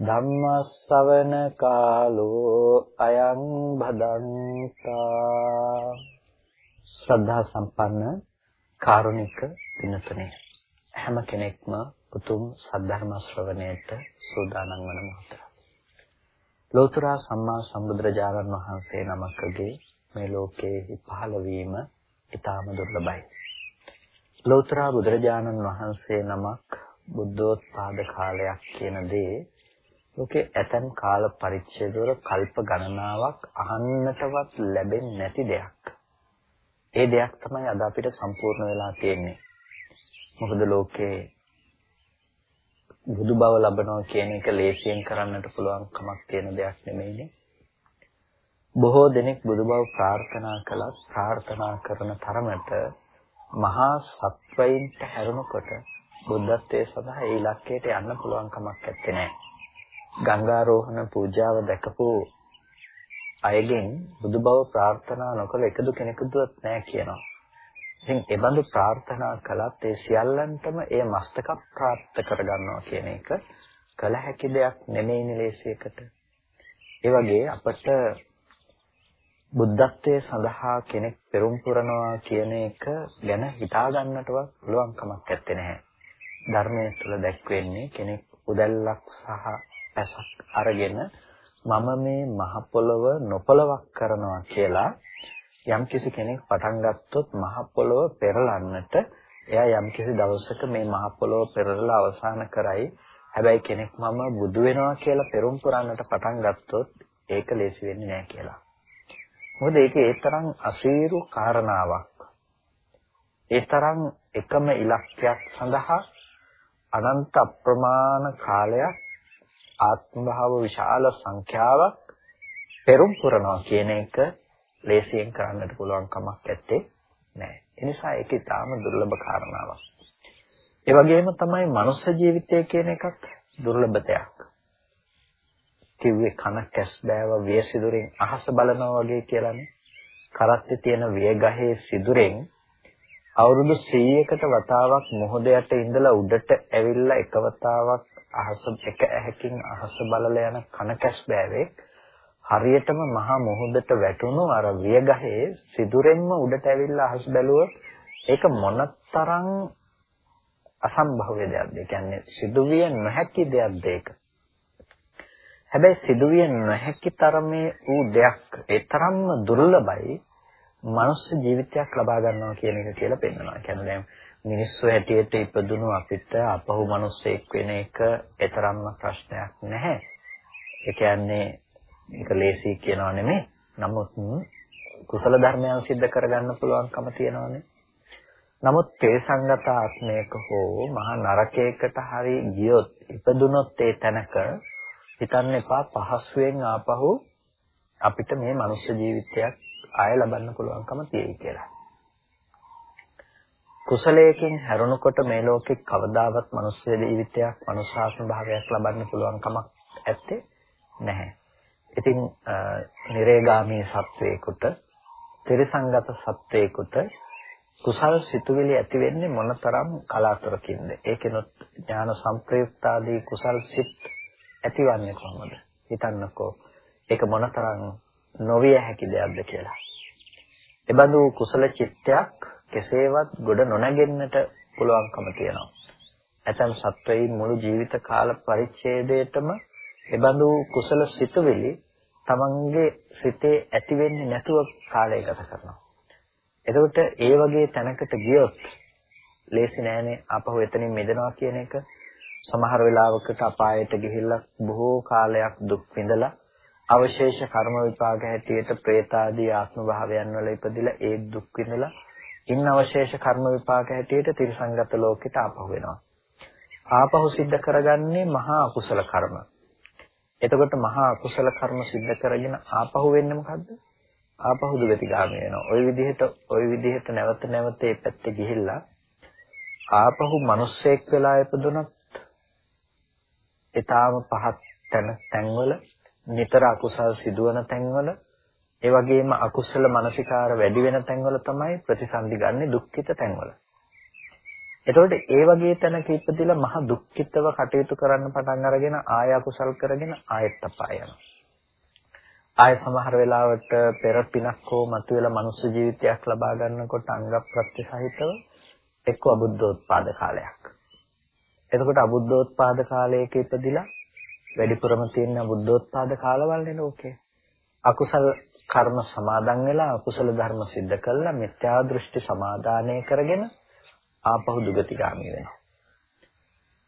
ධම්මස්සවන කාලෝ අයං භදන්තා. ශ්‍රද්ධා සම්පන්න කාරුණික දිනතුනේ හැම කෙනෙක්ම උතුම් සද්ධර්ම ශ්‍රවණයට සූදානම් වන මොහොත. ලෝතර සම්මා සම්බුදුරජාණන් වහන්සේ නමකගේ මේ ලෝකයේ පහළ වීම ඊටාම දුර්ලභයි. ලෝතර බුදුරජාණන් වහන්සේ නමක් බුද්ධෝත්පාද කාලයක් කියන දේ ලෝකේ ඇතැම් කාල පරිච්ඡේදවල කල්ප ගණනාවක් අහන්නටවත් ලැබෙන්නේ නැති දෙයක්. ඒ දෙයක් තමයි අද අපිට සම්පූර්ණ වෙලා තියෙන්නේ. මොකද ලෝකේ බුදු බව ලබනවා කියන එක ලේසියෙන් කරන්නට පුළුවන් කමක් තියෙන දෙයක් නෙමෙයිනේ. බොහෝ දෙනෙක් බුදු බව ප්‍රාර්ථනා කළත් ප්‍රාර්ථනා කරන තරමට මහා සත්වයින්ට හැරුණකොට බුද්ධත්වයේ සඳහා ඒ ඉලක්කයට යන්න පුළුවන් කමක් නැත්තේ. ගංගාරෝහණ පූජාව දැකපු අයගෙන් බුදු බව ප්‍රාර්ථනා නොකළ එකදු කෙනෙකුවත් නැහැ කියනවා. ඉතින් ඒ බඳු ප්‍රාර්ථනා කළත් ඒ සියල්ලන්ටම ඒ මස්තක ප්‍රාප්ත කරගන්නවා කියන එක කල හැකි දෙයක් නෙමෙයි නිලේශයකට. ඒ වගේ අපට බුද්ධත්වයේ සඳහා කෙනෙක් පෙරම් පුරනවා කියන එක ගැන හිතා ගන්නටවත් පුළුවන් කමක් නැත්තේ. ධර්මයේ තුල දැක්වෙන්නේ කෙනෙක් උදැල්ලක් සහ ඇසක් අරගෙන මම මේ මහ පොළව නොපලවක් කරනවා කියලා යම්කිසි කෙනෙක් පටන් ගත්තොත් මහ පොළව පෙරලන්නට එයා යම්කිසි දවසක මේ මහ පොළව පෙරලලා අවසන් කරයි හැබැයි කෙනෙක් මම බුදු වෙනවා කියලා පෙරම් පුරන්නට පටන් ගත්තොත් ඒක ලේසි වෙන්නේ නැහැ කියලා. මොකද ඒක ඒ තරම් අසීරු කාරණාවක්. ඒ තරම් එකම ඉලක්කයක් සඳහා අනන්ත අප්‍රමාණ කාලයක් ආත්ම භාව විශාල සංඛ්‍යාවක් පෙරම් පුරනවා කියන එක ලේසියෙන් කරන්නට පුළුවන් කමක් නැත්තේ නෑ. ඒ නිසා ඒක ඊටාම දුර්ලභ කාරණාවක්. ඒ වගේම තමයි මනුෂ්‍ය ජීවිතය කියන එකත් දුර්ලභ දෙයක්. කිව්වේ කන කැස් බෑව විය සිදුරෙන් අහස බලනවා වගේ කියලානේ. කරත්තේ තියෙන විය ගහේ සිදුරෙන් අවුරුදු 100කට වතාවක් මොහොතයට ඉඳලා උඩට ඇවිල්ලා එක වතාවක් අහස එක ඇහැකින් අහස බලලා යන කනකැස් බෑවෙක් හරියටම මහා මුහුදට වැටුණු අර වියගහේ සිදුරෙන්ම උඩට ඇවිල්ලා අහස බැලුවොත් ඒක මොනතරම් අසම්භව්‍ය දෙයක්ද? ඒ කියන්නේ සිදුවිය නොහැකි දෙයක්ද ඒක? හැබැයි සිදුවිය නොහැකි තරමේ වූ දෙයක් ඒ තරම්ම දුර්ලභයි මනුස්ස ජීවිතයක් ලබා ගන්නවා කියන එක කියලා පෙන්වනවා. කියන්නේ දැන් මිනිස්සු හැටියට ඉපදුණු අපිට අපහු මිනිස්සෙක් වෙන එක ඊතරම්ම ප්‍රශ්නයක් නැහැ. ඒ කියන්නේ ඒක ලේසි කියනවා නෙමෙයි. නමුත් කුසල ධර්මයන් સિદ્ધ කරගන්න පුළුවන්කම තියෙනවානේ. නමුත් තේසංගත ආත්මයක හෝ මහා නරකයකට හරි ගියොත් ඉපදුනොත් ඒ තැනක හිතන්න එපා පහසුවෙන් ආපහු අපිට මේ මනුෂ්‍ය ජීවිතයක් ආය ලබන්න පුළුවන්කම තියෙයි කියලා. කුසලයකින් හැරුණකොට මේ ලෝකේ කවදාවත් මනුස්ස ජීවිතයක්, මනුෂ්‍යාත්ම භාවයක් ලබන්න පුළුවන් කමක් ඇත්තේ නැහැ. ඉතින් නිරේගාමී සත්වයකට, ත්‍රිසංගත සත්වයකට කුසල් සිතුවිලි ඇති වෙන්නේ මොනතරම් කලාතුරකින්ද? ඒකෙනොත් ඥාන සංප්‍රයුක්ත ආදී කුසල් සිත් ඇතිවන්නේ කොහොමද? හිතන්නකෝ. ඒක මොනතරම් නොවිය හැකි දෙයක්ද කියලා. එබඳු කුසල චිත්තයක් කෙසේවත් ගොඩ නොනැගෙන්නට පුළුවන්කම තියෙනවා. ඇතම් සත්වයින් මුළු ජීවිත කාල පරිච්ඡේදයටම එබඳු කුසල සිතුවිලි තමන්ගේ සිතේ ඇති වෙන්නේ නැතුව කාලය ගත කරනවා. එතකොට ඒ වගේ තැනකට ගියොත් ලේසි නෑනේ අපහු එතනින් මිදෙනවා කියන එක. සමහර වෙලාවකට අපායට ගිහිල්ලා බොහෝ කාලයක් දුක් විඳලා අවශේෂ කර්ම විපාක හැටියට പ്രേත ආදී ආත්ම භාවයන් වල ඉපදිලා ඒ දුක් විඳලා ඉන්න අවශේෂ කර්ම විපාක හැටියට තිරසංගත ලෝකෙට ආපහු වෙනවා. ආපහු සිද්ධ කරගන්නේ මහා අකුසල කර්ම. එතකොට මහා අකුසල කර්ම සිද්ධ කරගෙන ආපහු වෙන්නේ මොකද්ද? ආපහු දුගතිගාමී වෙනවා. ওই විදිහට ওই විදිහට නැවත නැවත ඒ පැත්තේ ගිහිල්ලා ආපහු මිනිස්සෙක් වෙලා ඉපදුනත් ඊටාම පහත් තැන තැන්වල නිතර අකුසල් සිදුවන තැන්වල ඒ වගේම අකුසල මානසිකාර වැඩි වෙන තැන්වල තමයි ප්‍රතිසන්දි ගන්නෙ දුක්ඛිත තැන්වල. එතකොට ඒ වගේ තැනක ඉපදිලා මහ දුක්ඛිතව කටයුතු කරන්න පටන් අරගෙන ආය අකුසල් කරගෙන ආයෙත් අපාය යනවා. ආය සමහර වෙලාවට පෙර පිනක් හෝ මතුවෙලා මනුස්ස ජීවිතයක් ලබා ගන්නකොට අංග ප්‍රත්‍ය සහිතව එක්ක අබුද්ධෝත්පාද කාලයක්. එතකොට අබුද්ධෝත්පාද කාලයක ඉපදිලා වැඩිපුරම තියෙන අබුද්ධෝත්පාද කාලවල නේ ලෝකේ. අකුසල කර්ම සමාදන් වෙලා අකුසල ධර්ම સિદ્ધ කළා මිත්‍යා දෘෂ්ටි සමාදානය කරගෙන ආපහු දුගතිගාමී වෙනවා.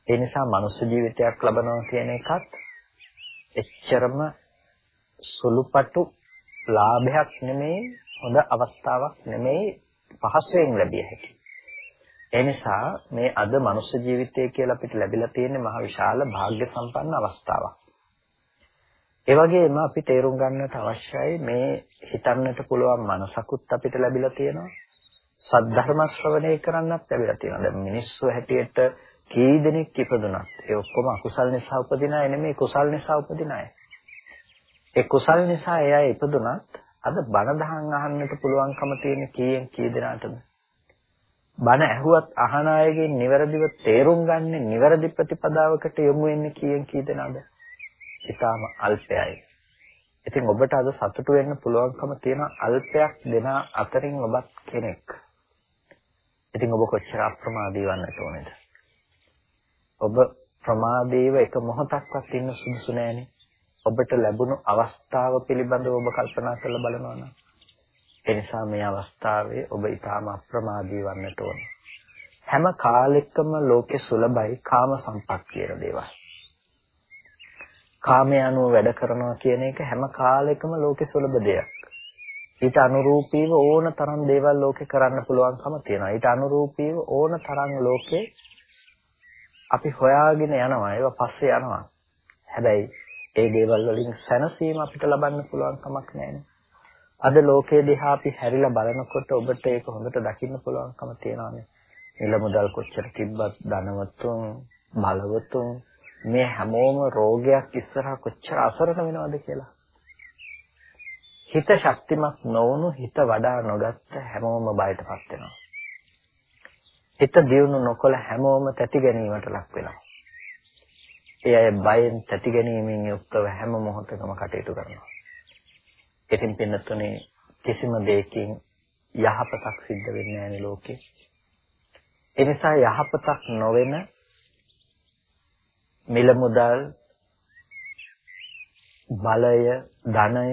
ඒ නිසා මනුෂ්‍ය ජීවිතයක් ලබනවා කියන එකත් එච්චරම සුළුපටු ලාභයක් නෙමෙයි හොඳ අවස්ථාවක් නෙමෙයි පහසුවෙන් ලැබිය හැකි. ඒ නිසා මේ අද මනුෂ්‍ය ජීවිතය කියලා අපිට ලැබිලා තියෙන මහ විශාල වාග්ය සම්පන්න අවස්ථාවක්. ඒ වගේම අපි තේරුම් ගන්නට අවශ්‍යයි මේ හිතන්නට පුළුවන් මනසකුත් අපිට ලැබිලා තියෙනවා. සද්ධර්ම ශ්‍රවණය කරන්නත් ලැබිලා තියෙනවා. දැන් මිනිස්සු හැටියට කී දෙනෙක් ඉපදුනත් ඒ ඔක්කොම අකුසල් නිසා උපදින අය නෙමෙයි කුසල් නිසා උපදින අය. ඒ කුසල් නිසා එයා ඉපදුනත් අද බණ දහම් අහන්නට පුළුවන්කම තියෙන කීයෙන් කී දෙනාටද? බණ ඇහුවත් අහන අයගෙන් නිවැරදිව තේරුම් ගන්න නිවැරදි ප්‍රතිපදාවකට යොමු වෙන්නේ කීයෙන් කී දෙනාද? ඊටාම අල්පයයි. ඉතින් ඔබට අද සතුටු වෙන්න පුළුවන්කම තියෙන අල්පයක් දෙන අතරින් ඔබත් කෙනෙක්. ඉතින් ඔබ කොච්චර අප්‍රමාදී වන්නට ඕනේද? ඔබ ප්‍රමාදීව එක මොහොතක්වත් ඉන්න සුදුසු නෑනේ. ඔබට ලැබුණු අවස්ථාව පිළිබඳව ඔබ කල්පනා කරලා බලනවා නම් ඒ නිසා මේ අවස්ථාවේ ඔබ ඊටාම අප්‍රමාදී වන්නට ඕනේ. හැම කාලෙකම ලෝකේ සුලභයි කාම සම්පත් කියන දේවල්. කාමයේ අනුව වැඩ කරනවා කියන එක හැම කාලෙකම ලෝකේ සුලභ දෙයක්. ඊට අනුරූපීව ඕන තරම් දේවල් ලෝකේ කරන්න පුළුවන්කම තියෙනවා. ඊට අනුරූපීව ඕන තරම් ලෝකේ අපි හොයාගෙන යනවා. ඒවා පස්සේ යනවා. හැබැයි ඒ දේවල් වලින් සැනසීම අපිට ලබන්න පුළුවන් කමක් නැහැ. අද ලෝකයේ දිහා අපි හැරිලා බලනකොට ඔබට ඒක හොඳට දකින්න පුළුවන්කම තියෙනවානේ. මිල මුදල් කොච්චර තිබ්බත් ධනවතුන් බලවතුන් මේ හැමෝම රෝගයක් ඉස්සරහා කොච්චර අසරණ වෙනවද කියලා. හිත ශක්තිමත් නොවුණු හිත වඩා නොගත්ත හැමෝම බයටපත් වෙනවා. හිත දියුණු නොකළ හැමෝම තැති ගැනීමට ලක් වෙනවා. ඒ අය බයෙන් තැති ගැනීමෙන් යුක්තව හැම මොහොතකම කටයුතු කරනවා. ඉතින් පින්නතුනේ කිසිම දෙයකින් යහපතක් සිද්ධ වෙන්නේ නැහැ ලෝකේ. ඒ නිසා යහපතක් නොවන මිල මුදල් බලය ධනය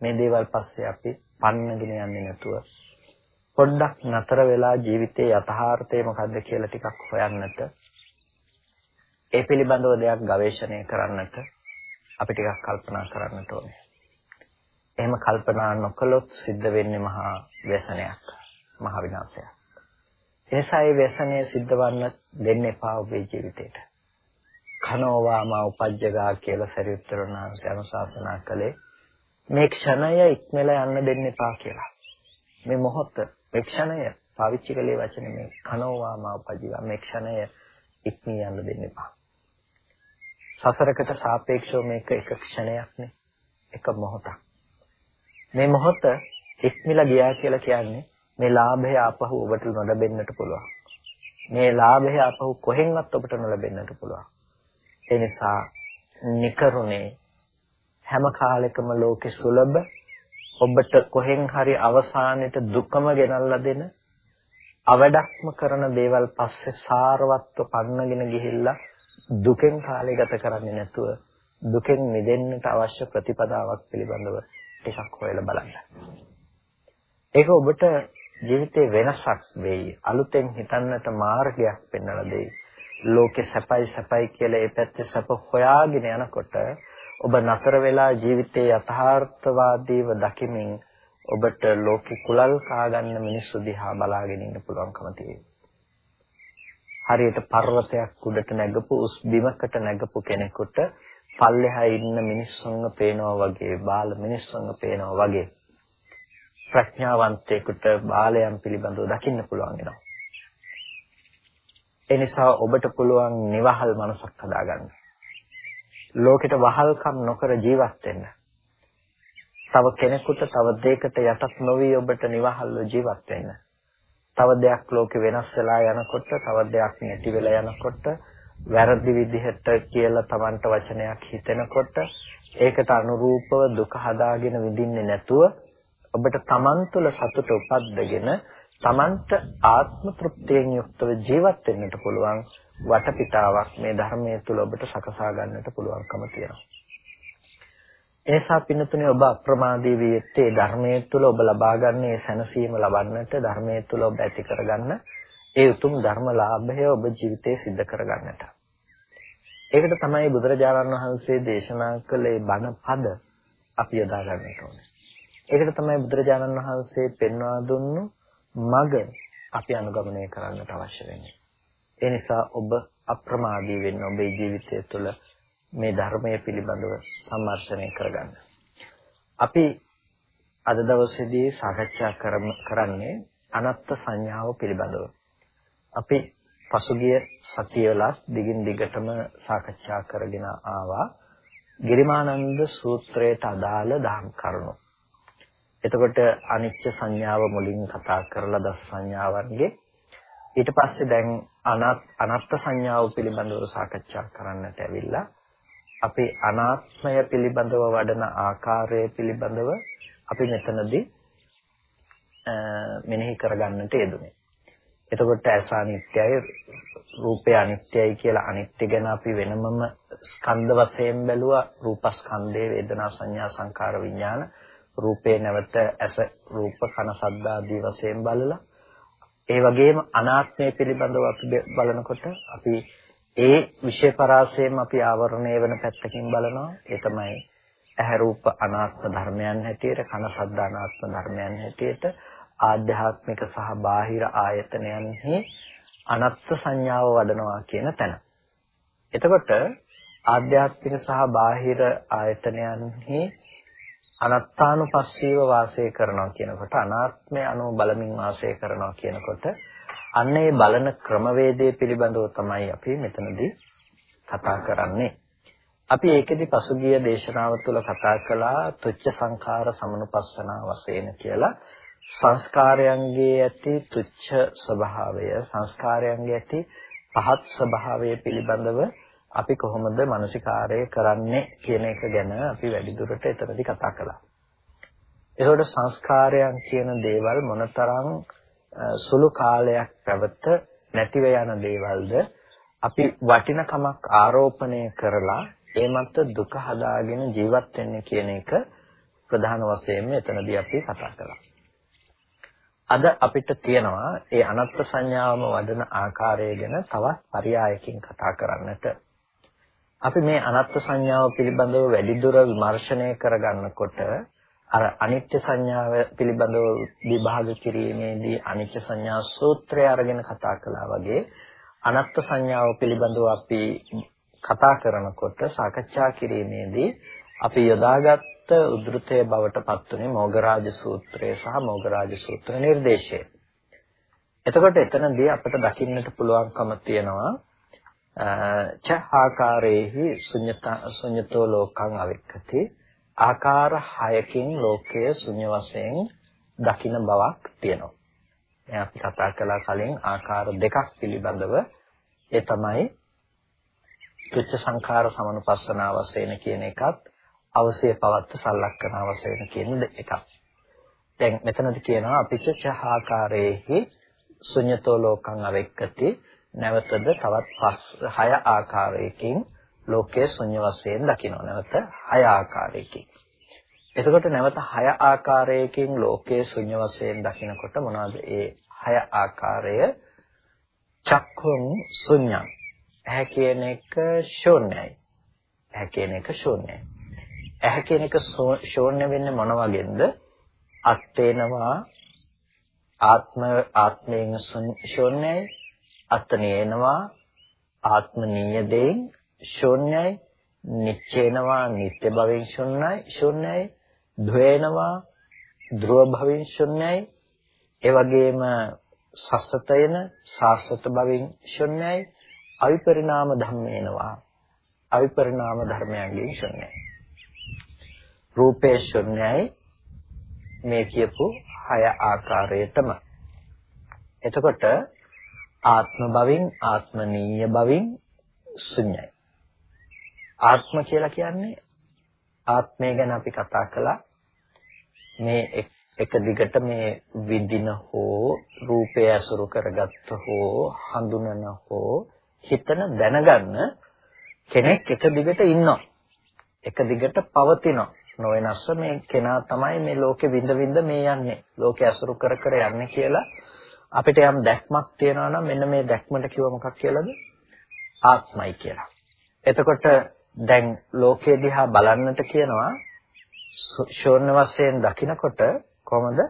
මේ දේවල් පස්සේ අපි පන්නගෙන යන්නේ නැතුව පොඩ්ඩක් නතර වෙලා ජීවිතයේ යථාර්ථය මොකද්ද කියලා ටිකක් හොයන්නට ඒ පිළිබඳව දෙයක් ගවේෂණය කරන්නට අපි ටිකක් කල්පනා කරන්නට ඕනේ. එහෙම කල්පනා නොකළොත් සිද්ධ වෙන්නේ මහා ව්‍යසනයක්, මහා විනාශයක්. එනිසා මේ ව්‍යසනය සිද්ධවන්න දෙන්න එපා ඔබේ ජීවිතේට. කනෝවාමා උපජ්ජගා කියලා සරියුත්තරුණාංශය අනුශාසනා කළේ මේ ක්ෂණය ඉක්මලා යන්න දෙන්න එපා කියලා. මේ මොහොත, මේ ක්ෂණය පාවිච්චි කළේ වචනේ මේ කනෝවාමා උපජ්ජගා මේ ක්ෂණය ඉක්මී යන්න දෙන්න එපා. සසරකට සාපේක්ෂව මේක එක ක්ෂණයක් නේ. එක මොහොතක්. මේ මොහොත ඉක්මලා ගියා කියලා කියන්නේ මේ ලාභය ආපහු ඔබට නොලැබෙන්නට පුළුවන්. මේ ලාභය ආපහු කොහෙන්වත් ඔබට නොලැබෙන්නට පුළුවන්. ඒ නිසා නිකරුණේ හැම කාලෙකම ලෝකෙ සුලභ ඔබට කොහෙන් හරි අවසානයේට දුකම ගෙනල්ලා දෙන අවඩක්ම කරන දේවල් පස්සේ සාරවත්ව පන්නගෙන ගිහිල්ලා දුකෙන් කාලය ගත කරන්නේ නැතුව දුකෙන් මිදෙන්නට අවශ්‍ය ප්‍රතිපදාවක් පිළිබඳව ටිකක් හොයලා බලන්න. ඒක ඔබට ජීවිතේ වෙනසක් වෙයි. අලුතෙන් හිතන්නට මාර්ගයක් පෙන්වලා දෙයි. ලෝකේ සැපයි සැපයි කියලා ඒ පැත්තේ සැප හොයාගෙන යනකොට ඔබ නතර වෙලා ජීවිතයේ යථාර්ථවාදීව දකිමින් ඔබට ලෝකේ කුලල් කාගන්න මිනිස්සු දිහා බලාගෙන ඉන්න පුළුවන්කම තියෙනවා. හරියට පර්වතයක් උඩට නැගපු උස් බිමකට නැගපු කෙනෙකුට පල්ලෙහා ඉන්න මිනිස්සුන්ව පේනවා වගේ බාල මිනිස්සුන්ව පේනවා වගේ ප්‍රඥාවන්තයෙකුට බාලයන් පිළිබඳව දකින්න පුළුවන් වෙනවා. ඒ නිසා ඔබට පුළුවන් නිවහල් මනසක් හදාගන්න. ලෝකෙට වහල්කම් නොකර ජීවත් වෙන්න. තව කෙනෙකුට තව දෙයකට යටත් නොවි ඔබට නිවහල්ව ජීවත් වෙන්න. තව දෙයක් ලෝකෙ වෙනස් වෙලා යනකොට තව දෙයක් නැති වෙලා යනකොට වැරදි විදිහට කියලා Tamanට වචනයක් හිතෙනකොට ඒකට අනුරූපව දුක හදාගෙන විඳින්නේ නැතුව ඔබට Taman තුළ සතුට උපද්දගෙන Tamanට ආත්ම තෘප්තියෙන් යුක්තව ජීවත් වෙන්නට පුළුවන් වටපිටාවක් මේ ධර්මයේ තුල ඔබට සකසා ගන්නට පුළුවන්කම තියෙනවා. එනිසා පින්නතුනේ ඔබ අප්‍රමාදී වී යුත්තේ ධර්මයේ තුල ඔබ ලබා ගන්න ඒ සැනසීම ලබන්නට ධර්මයේ තුල ඔබ ඇති කරගන්න ඒ උතුම් ධර්මලාභය ඔබ ජීවිතේ සිද්ධ කරගන්නට. ඒකට තමයි බුදුරජාණන් වහන්සේ දේශනා කළේ බණ පද අපි යොදා ගන්නට ඕනේ. ඒකට තමයි බුදුරජාණන් වහන්සේ පෙන්වා දුන්නු මඟ අපි අනුගමනය කරන්නට අවශ්‍ය වෙන්නේ. ඒ නිසා ඔබ අප්‍රමාදී වෙන්න ඔබේ ජීවිතය තුළ මේ ධර්මයේ පිළිබඳව සම්මර්ෂණය කරගන්න. අපි අද දවසේදී සාකච්ඡා කරන්නේ අනත්ත් සංඥාව පිළිබඳව. අපි පසුගිය සතියවලත් දිගින් දිගටම සාකච්ඡා කරගෙන ආවා ගිරිමානන්ද සූත්‍රයට අදාළ දහම් කරුණු. එතකොට අනිච්ච සංඥාව මුලින් කතා කරලා දස සංඥාවන්ගේ ඊට පස්සේ දැන් අනත්ත් සංඥාව පිළිබඳව සාකච්ඡා කරන්නට ඇවිල්ලා අපි අනාත්මය පිළිබඳව වඩන ආකාරය පිළිබඳව අපි මෙතනදී මෙනෙහි කරගන්නට යෙදුනේ. එතකොට ඇස අනිත්‍යයි රූපය අනිත්‍යයි කියලා අනිත්‍ය ගැන අපි වෙනමම ස්කන්ධ වශයෙන් බැලුවා. රූපස්කන්ධේ වේදනා සංඥා සංකාර විඥාන. රූපේ නැවත ඇස රූප කන ශබ්ද ආදී වශයෙන් බලලා. ඒ වගේම අනාත්මය පිළිබඳව අපි බලනකොට අපි ඒ විෂය පරාසයෙන් අපි ආවරණය වෙන පැත්තකින් බලනවා. ඒ තමයි ඇහැ රූප අනාත්ම ධර්මයන් හැටියට කන ශබ්ද අනාත්ම ධර්මයන් හැටියට. ආධ්‍යාත්මික සහ බාහිර ආයතනයන්හි අනත්ත් සංඥාව වඩනවා කියන තැන. එතකොට ආධ්‍යාත්මික සහ බාහිර ආයතනයන්හි අනත්තානුපස්සීව වාසය කරනවා කියනකොට අනාත්මය අනුව බලමින් වාසය කරනවා කියනකොට අන්න ඒ බලන ක්‍රමවේදය පිළිබඳව තමයි අපි මෙතනදී කතා කරන්නේ. අපි ඒකෙදි පසුගිය දේශනාව තුළ කතා කළා තුච්ච සංඛාර සමනුපස්සනා වශයෙන් කියලා සංස්කාරයන්ගේ ඇති තුච්ච ස්වභාවය සංස්කාරයන්ගේ ඇති පහත් ස්වභාවය පිළිබඳව අපි කොහොමද මානසිකාරය කරන්නේ කියන එක ගැන අපි වැඩිදුරට එතනදී කතා කළා. ඒකට සංස්කාරයන් කියන දේවල් මොනතරම් සුළු කාලයක් පැවත නැතිව යන දේවල්ද අපි වටිනකමක් ආරෝපණය කරලා ඒ මත දුක හදාගෙන ජීවත් වෙන්නේ කියන එක ප්‍රධාන වශයෙන්ම එතනදී අපි කතා කළා. අද අපිට තියෙනවා ඒ අනත්ත් සංඥාවම වදන ආකාරය ගැන තවත් පරයයකින් කතා කරන්නට. අපි මේ අනත්ත් සංඥාව පිළිබඳව වැඩිදුර විමර්ශනය කරගන්නකොට අර අනිත්‍ය සංඥාව පිළිබඳව විභාග කිරීමේදී අනිත්‍ය සංඥා සූත්‍රය අරගෙන කතා කළා වගේ අනත්ත් සංඥාව පිළිබඳව අපි කතා කරනකොට සාකච්ඡා කිරීමේදී අපි යොදාගත් උද්ෘතය බවට පත්ුනේ මොගරාජ සූත්‍රය සහ මොගරාජ සූත්‍ර නිර්දේශය. එතකොට එතනදී අපිට දකින්නට පුළුවන්කම තියෙනවා ච ආකාරයේහි ශුන්‍යතා ශුන්‍යතෝ ලෝකං අවික්කති ආකාර 6කින් ලෝකය ශුන්‍ය වශයෙන් දකින බවක් තියෙනවා. දැන් අපි කතා කළා කලින් ආකාර දෙකක් පිළිබඳව ඒ තමයි තුච්ච සංඛාර සමනුපස්සනා වශයෙන් කියන එකත් අවශ්‍ය පවත්ත සලක්කන වශයෙන් කියන එකක්. දැන් මෙතනදි කියනවා අපිච්ච ආකාරයේහි ශුන්‍යතෝ ලෝකං අවෙක්කති නැවතද තවත් පස් හය ආකාරයකින් ලෝකයේ ශුන්‍ය වශයෙන් දකිනවා. නැවත හය ආකාරයකින්. එතකොට නැවත හය ආකාරයකින් ලෝකයේ ශුන්‍ය වශයෙන් දකිනකොට මොනවද ඒ හය ආකාරය? චක්ඛුං ශුන්‍යං. ඇහැ කියන එක ශූන්‍යයි. ඇහැ කියන එක ශූන්‍යයි. ඇහැ කියන එක ශූන්‍ය වෙන්නේ මොන වගේද? අත්තේනවා ආත්ම ආත්මයෙන් ශූන්‍යයි අත්නේනවා ආත්මනීය දෙයින් ශූන්‍යයි නිච්චේනවා නිත්‍ය භවෙන් ශූන්‍යයි ශූන්‍යයි ද්වේනවා ධ්‍රුව භවෙන් ශූන්‍යයි ඒ වගේම සස්සතයන සාස්වත භවෙන් ශූන්‍යයි අවිපරිණාම ධම්මේනවා. අවිපරිණාම ධර්මයන්ගෙන් ශූන්‍යයි රූපේ ශූන්‍යයි මේ කියපු හය ආකාරයටම. එතකොට ආත්ම භවෙන් ආත්මනීය භවෙන් ශුන්‍යයි. ආත්ම කියලා කියන්නේ ආත්මය ගැන අපි කතා කළා. මේ එක දිගට මේ විඳින හෝ රූපය අසුරු කරගත්ත හෝ හඳුනන හෝ හිතන දැනගන්න කෙනෙක් එක දිගට ඉන්නවා. එක දිගට පවතිනවා. නොවෙනස්ව මේ කෙනා තමයි මේ ලෝකෙ විඳ විඳ මේ යන්නේ ලෝකෙ අසුරු කර කර යන්නේ කියලා අපිට යම් දැක්මක් තියෙනවා නම් මෙන්න මේ දැක්මට කිව්ව මොකක් කියලාද ආත්මයි කියලා එතකොට දැන් ලෝකයේ දිහා බලන්නට කියනවා ශූන්‍ය වශයෙන් දකිනකොට කොහොමද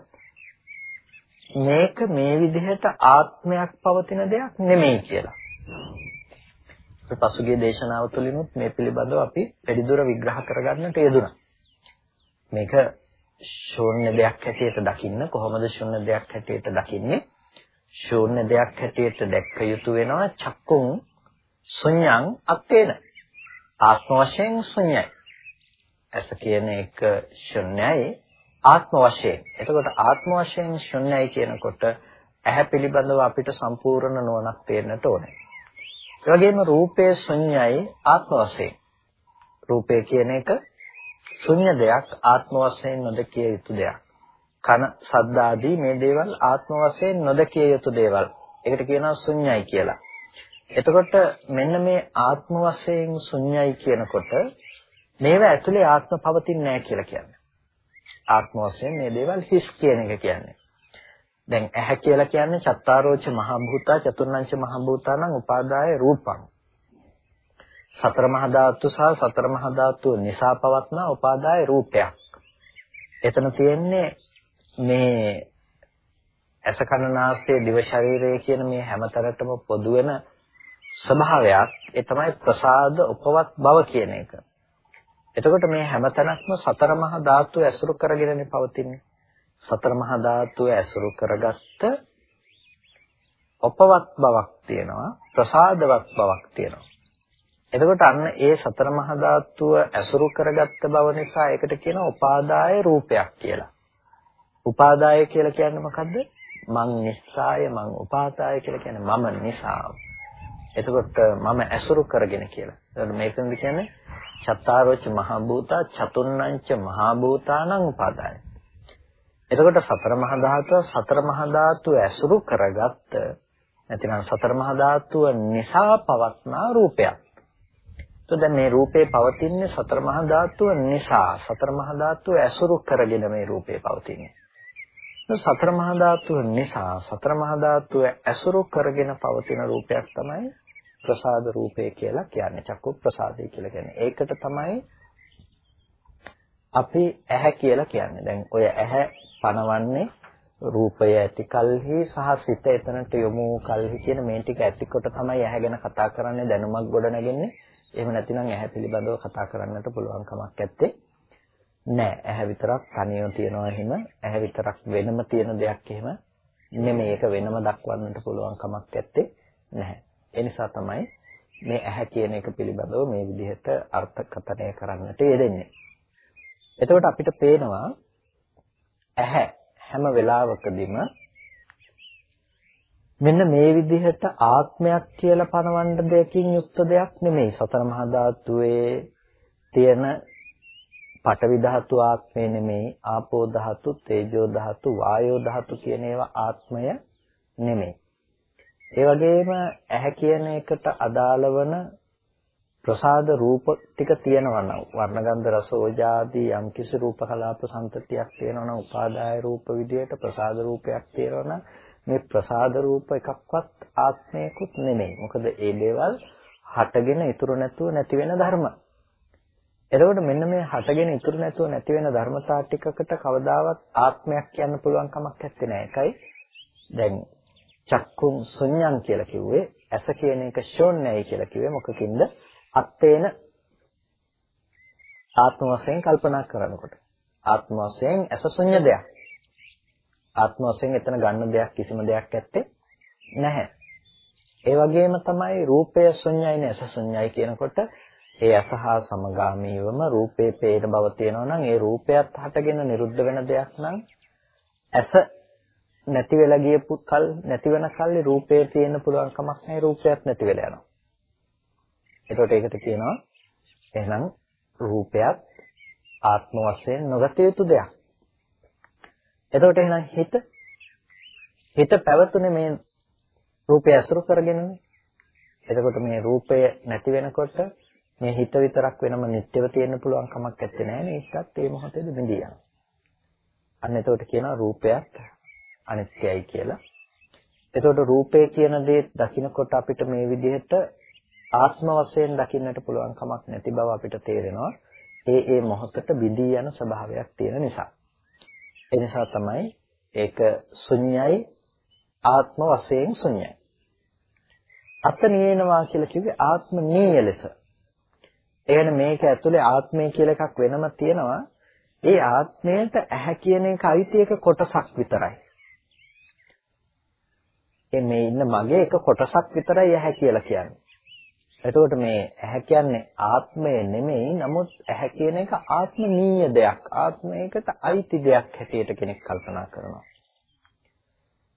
මේක මේ විදිහට ආත්මයක් පවතින දෙයක් නෙමෙයි කියලා. අපි පසුගිය දේශනාව තුළිනුත් මේ පිළිබඳව අපි වැඩිදුර විග්‍රහ කරගන්නට යෙදුණා. මේක ශූන්‍ය දෙයක් හැටියට දකින්න කොහොමද ශූන්‍ය දෙයක් හැටියට දකින්නේ? ශූන්‍ය දෙයක් හැටියට දැක්ක යුතු වෙනවා චක්කුන් ශුන්‍යං අත්තේන. ආත්ම වශයෙන් ශුන්‍යයි. ඇස කියන එක ශුන්‍යයි ආත්ම වශයෙන්. එතකොට ආත්ම වශයෙන් ශුන්‍යයි කියනකොට ඇහැ පිළිබඳව අපිට සම්පූර්ණ නුවණක් තියෙන්නට ඕනේ. ඒ වගේම රූපේ ශුන්‍යයි ආත්ම වශයෙන්. රූපේ කියන එක ශුන්‍ය දෙයක් ආත්ම වශයෙන් නොදකිය යුතු දෙයක්. කන සද්ද ආදී මේ දේවල් ආත්ම වශයෙන් නොදකිය යුතු දේවල්. ඒකට කියනවා ශුන්‍යයි කියලා. එතකොට මෙන්න මේ ආත්ම වශයෙන් ශුන්‍යයි කියනකොට මේවා ඇතුලේ ආත්ම පවතින්නේ නැහැ කියලා කියන්නේ. ආත්ම වශයෙන් මේ දේවල් හිස් කියන එක කියන්නේ. දැන් ඇහැ කියලා කියන්නේ චත්තාරෝච මහ භූතා චතුර්ණංච මහ භූතානං උපාදාය රූපං. සතර මහා ධාතු සහ සතර මහා ධාතු නිසා පවත්නා උපාදාය රූපයක්. එතන තියෙන්නේ මේ ඇස කන නාසය දිව ශරීරය කියන මේ හැමතරටම පොදු වෙන ස්වභාවයක් ඒ තමයි ප්‍රසාද උපවත් බව කියන එක. එතකොට මේ හැමතැනක්ම සතර මහා ධාතු ඇසුරු කරගෙනනේ පවතින්නේ. සතර මහා ධාතු ඇසුරු කරගත්ත උපවත් බවක් තියෙනවා ප්‍රසාදවත් බවක් තියෙනවා. එතකොට අන්න ඒ සතර මහා ධාතුව ඇසුරු කරගත්ත බව නිසා ඒකට කියනවා උපාදාය රූපයක් කියලා. උපාදාය කියලා කියන්නේ මොකද්ද? මං නිස්සාය මං උපාදාය කියලා කියන්නේ මම නිසා. එතකොට මම ඇසුරු කරගෙන කියලා. එතකොට මේකෙන්ද කියන්නේ චත්තාරෝච මහා භූතා චතුර්ණංච මහා භූතානං උපාදාය. එතකොට සතර මහා ධාතුව සතර මහා ධාතුව ඇසුරු කරගත්ත නැතිනම් සතර මහා ධාතුව නිසා පවත්නා රූපයක්. તો දැන් මේ රූපේ පවතින්නේ සතර මහා ධාතුව නිසා සතර මහා ධාතුව ඇසුරු කරගෙන මේ රූපේ පවතින්නේ. සතර මහා ධාතුව නිසා සතර මහා ධාතුව ඇසුරු කරගෙන පවතින රූපයක් තමයි ප්‍රසාද රූපය කියලා කියන්නේ චක්කු ප්‍රසාදය කියලා කියන්නේ. ඒකට තමයි අපි ඇහැ කියලා කියන්නේ. දැන් ඔය ඇහැ පනවන්නේ රූපය ඇති කල්හි සහ සිත එතනට යොමු කල්හි කියන මේ ටික ඇතිකොට තමයි ඇහැ ගැන කතා කරන්නේ දැනුමක් ගොඩ නැගෙන්නේ. එහෙම නැතිනම් ඇහැ පිළිබඳව කතා කරන්නට පුළුවන් කමක් නැත්තේ. නෑ ඇහැ විතරක් තනියම තියනවා එහෙම ඇහැ විතරක් වෙනම තියෙන දෙයක් එහෙම නෙමෙයි ඒක වෙනම දක්වන්නට පුළුවන් කමක් නැත්තේ නැහැ. ඒ නිසා තමයි මේ ඇහැ කියන එක පිළිබඳව මේ විදිහට අර්ථකථනය කරන්නට යෙදෙන්නේ. එතකොට අපිට පේනවා ඇහැ හැම වෙලාවකදීම මෙන්න මේ විදිහට ආත්මයක් කියලා පනවන්න දෙයකින් යුක්ත දෙයක් නෙමෙයි. සතර මහා ධාතුවේ තියෙන පඨවි ධාතු ආත්මය නෙමෙයි, ආපෝ ධාතු, තේජෝ ධාතු, වායෝ ධාතු කියන ඒවා ආත්මය නෙමෙයි. ඒ වගේම ඇහැ කියන එකට අදාළ වන ප්‍රසාද රූප ටික තියෙනවා නම් වර්ණගන්ධ රස ඕජාදී යම්කිසි රූප කලාප සම්තතියක් තියෙනවා නම් උපාදාය රූප විදියට ප්‍රසාද රූපයක් තියෙනවා නම් මේ ප්‍රසාද රූප එකක්වත් ආත්මයකුත් නෙමෙයි. මොකද ඒ දේවල් හටගෙන ඉතුරු නැතුව නැති වෙන ධර්ම. එතකොට මෙන්න මේ හටගෙන ඉතුරු නැතුව නැති වෙන ධර්මතා ටිකකට කවදාවත් ආත්මයක් කියන්න පුළුවන් කමක් නැත්තේ නෑ. ඒකයි දැන් චක්කුම් ශුන්‍යං කියලා කිව්වේ ඇස කියන එක ශූන්‍යයි කියලා කිව්වේ මොකකින්ද? අත්තේන ආත්ම වශයෙන් කල්පනා කරනකොට. ආත්ම වශයෙන් ඇස ශුන්‍ය දෙයක්. ආත්ම වශයෙන් එතන ගන්න දෙයක් කිසිම දෙයක් ඇත්තේ නැහැ. ඒ වගේම තමයි රූපය ශුන්‍යයිනේ ඇස ශුන්‍යයි කියනකොට ඒ අසහා සමගාමීවම රූපේ පේන බව තියෙනවා නම් ඒ රූපයත් හටගෙන නිරුද්ධ වෙන දෙයක් නම් ඇස නැති වෙලා ගියපු කල් නැති වෙන කල්ලි රූපේ තියෙන්න පුළුවන් කමක් නැහැ රූපයක් නැති වෙලා යනවා. එතකොට ඒකට කියනවා එහෙනම් රූපයක් ආත්ම වශයෙන් නොගත යුතු දෙයක්. එතකොට එහෙනම් හිත හිත පැවතුනේ මේ රූපය අසුරු කරගෙනනේ. එතකොට මේ රූපය නැති වෙනකොට මේ හිත විතරක් වෙනම නිට්ටව තියෙන්න පුළුවන් කමක් නැත්තේ නෑ මේකත් ඒ මොහොතේද බිඳී යනවා. අන්න එතකොට කියනවා රූපයක් අනිත්‍යයි කියලා. එතකොට රූපය කියන දේ දකිනකොට අපිට මේ විදිහට ආත්ම වශයෙන් දකින්නට පුළුවන් කමක් නැති බව අපිට තේරෙනවා. ඒ ඒ මොහොතට බිඳී යන ස්වභාවයක් තියෙන නිසා. ඒ නිසා තමයි ඒක ශුන්‍යයි ආත්ම වශයෙන් ශුන්‍යයි. අතනියනවා කියලා කිව්වේ ආත්ම නීය ලෙස. ඒ මේක ඇතුලේ ආත්මය කියලා එකක් වෙනම තියෙනවා. ඒ ආත්මයට ඇහැ කියන එක අයිති එක කොටසක් විතරයි. ඒ මේ ඉන්න මගේ එක කොටසක් විතරයි ඇහැ කියලා කියන්නේ. එතකොට මේ ඇහැ කියන්නේ ආත්මය නෙමෙයි නමුත් ඇහැ කියන එක ආත්මනීය දෙයක් ආත්මයකට අයිති දෙයක් හැටියට කෙනෙක් කල්පනා කරනවා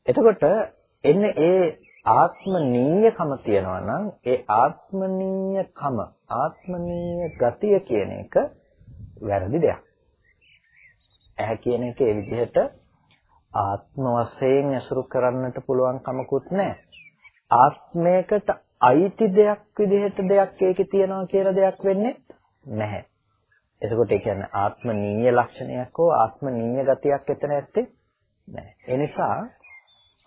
එතකොට එන්නේ ඒ ආත්මනීයකම තියනවා නම් ඒ ආත්මනීයකම ආත්මනීය ගතිය කියන එක වැරදි දෙයක්. ඇහැ කියන එක ඒ විදිහට ආත්ම වශයෙන් ඇසුරු කරන්නට පුළුවන් කමකුත් නැහැ. ආත්මයකට අයිති දෙයක් විදිහට දෙයක් ඒකේ තියනවා කියලා දෙයක් වෙන්නේ නැහැ. එතකොට ඒ කියන්නේ ආත්මනීය ලක්ෂණයක් හෝ ආත්මනීය ගතියක් එතන ඇත්තේ නැහැ. ඒ නිසා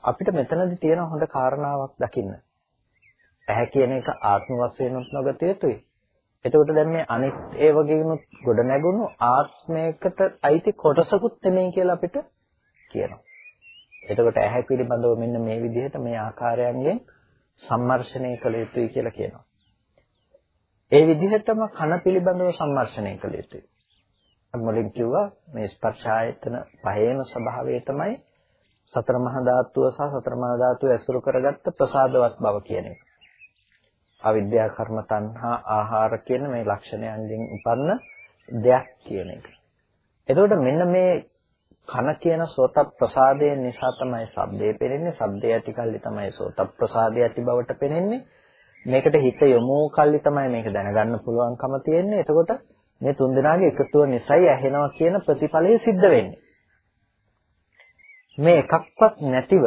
අපිට මෙතනදී තියෙන හොඳ කාරණාවක් දකින්න. ඇහැ කියන එක ආත්ම වශයෙන් නොගත යුතුයි. එතකොට දැන් මේ අනිත් ඒ වගේම ගොඩ නැගුණු ආත්මයකට අයිති කොටසකුත් නෙමෙයි කියලා අපිට කියනවා. එතකොට ඇහැ පිළිබඳව මෙන්න මේ විදිහට මේ ආකාරයන්ගෙන් සම්මර්ෂණය කළ යුතුයි කියලා කියනවා. ඒ විදිහටම කන පිළිබඳව සම්මර්ෂණය කළ යුතුයි. මුලින් කිව්වා මේ ස්පර්ශ ආයතන පහේම ස්වභාවය තමයි සතර මහා ධාතුව සහ සතර මහා ධාතුව ඇසුරු කරගත්ත ප්‍රසාදවත් බව කියන එක. අවිද්‍යා කර්ම තණ්හා ආහාර කියන මේ ලක්ෂණයන්ගෙන් උපන්න දෙයක් කියන එක. එතකොට මෙන්න මේ කන කියන සෝත ප්‍රසාදය නිසා තමයි ශබ්දය පෙනෙන්නේ. ශබ්දය ඇති කල්ලි තමයි සෝත ප්‍රසාදය ඇති බවට පෙනෙන්නේ. මේකට හිත යොමු කල්ලි තමයි මේක දැනගන්න පුළුවන්කම තියෙන්නේ. එතකොට මේ තුන්දෙනාගේ එකතුව නිසායි ඇහෙනවා කියන ප්‍රතිඵලය සිද්ධ වෙන්නේ. මේ එකක්වත් නැතිව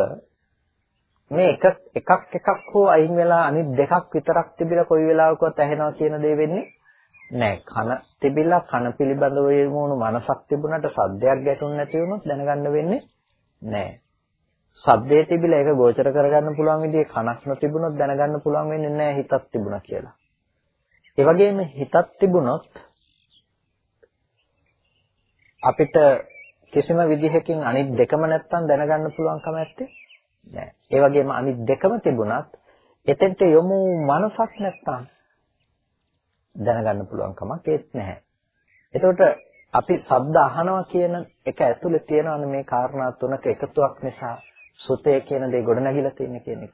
මේ එක එකක් එකක් හෝ අයින් වෙලා අනිත් දෙකක් විතරක් තිබිලා කොයි වෙලාවකවත් ඇහෙනවා කියන දේ වෙන්නේ නැහැ. කන තිබිලා කන පිළිබඳව යමුණු මනසක් තිබුණාට සද්දයක් ගැටුනේ නැති වුණොත් දැනගන්න වෙන්නේ නැහැ. සද්දේ තිබිලා ඒක ගෝචර කරගන්න පුළුවන් විදිහේ කනක් නොතිබුණොත් දැනගන්න පුළුවන් වෙන්නේ නැහැ හිතක් තිබුණා කියලා. ඒ වගේම හිතක් තිබුණොත් අපිට කිසිම විදිහකින් අනිත් දෙකම නැත්තම් දැනගන්න පුළුවන්කම නැත්තේ නෑ. ඒ වගේම අනිත් දෙකම තිබුණත් එතෙන්ට යොමු මනසක් නැත්තම් දැනගන්න පුළුවන් කමක් ඒත් නැහැ. එතකොට අපි ශබ්ද අහනවා කියන එක ඇතුලේ තියෙනවනේ මේ කාරණා තුනක එකතුවක් නිසා සුතය කියන දේ ගොඩනැගිලා තියෙන කියන එක.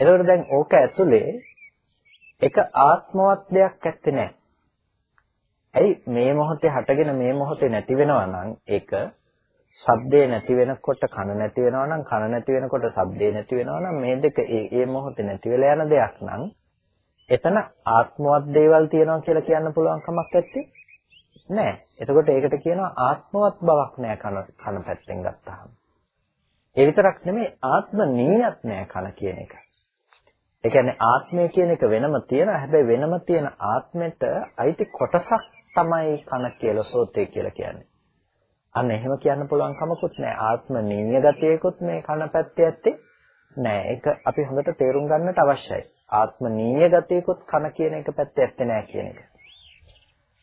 එතකොට දැන් ඕක ඇතුලේ එක ආත්මවත් දෙයක් ඇත්තේ නැහැ. ඇයි මේ මොහොතේ හටගෙන මේ මොහොතේ නැති වෙනවා නම් ඒක ශබ්දේ නැති වෙනකොට කන නැති වෙනවා නම් කන නැති වෙනකොට ශබ්දේ නැති වෙනවා නම් මේ දෙක ඒ ඒ මොහොතේ නැති වෙලා යන දෙයක් නම් එතන ආත්මවත් දේවල් තියෙනවා කියලා කියන්න පුළුවන් කමක් නැත්තේ නෑ. එතකොට ඒකට කියනවා ආත්මවත් බවක් නෑ කන කන පැත්තෙන් ගත්තාම. ඒ විතරක් නෙමෙයි ආත්ම නීයත් නෑ කන කියන එක. ඒ කියන්නේ ආත්මය කියන එක වෙනම තියෙනවා. හැබැයි වෙනම තියෙන ආත්මෙට අයිති කොටසක් තමයි කන කියලා සෝතේ කියලා කියන්නේ. අන්න එහෙම කියන්න පුළුවන් කමකුත් නැහැ. ආත්ම නීය ගතියකුත් මේ කන පැත්තේ ඇත්තේ නැහැ. ඒක අපි හොඳට තේරුම් ගන්නට අවශ්‍යයි. ආත්ම නීය ගතියකුත් කන කියන එක පැත්තේ ඇත්තේ නැහැ කියන එක.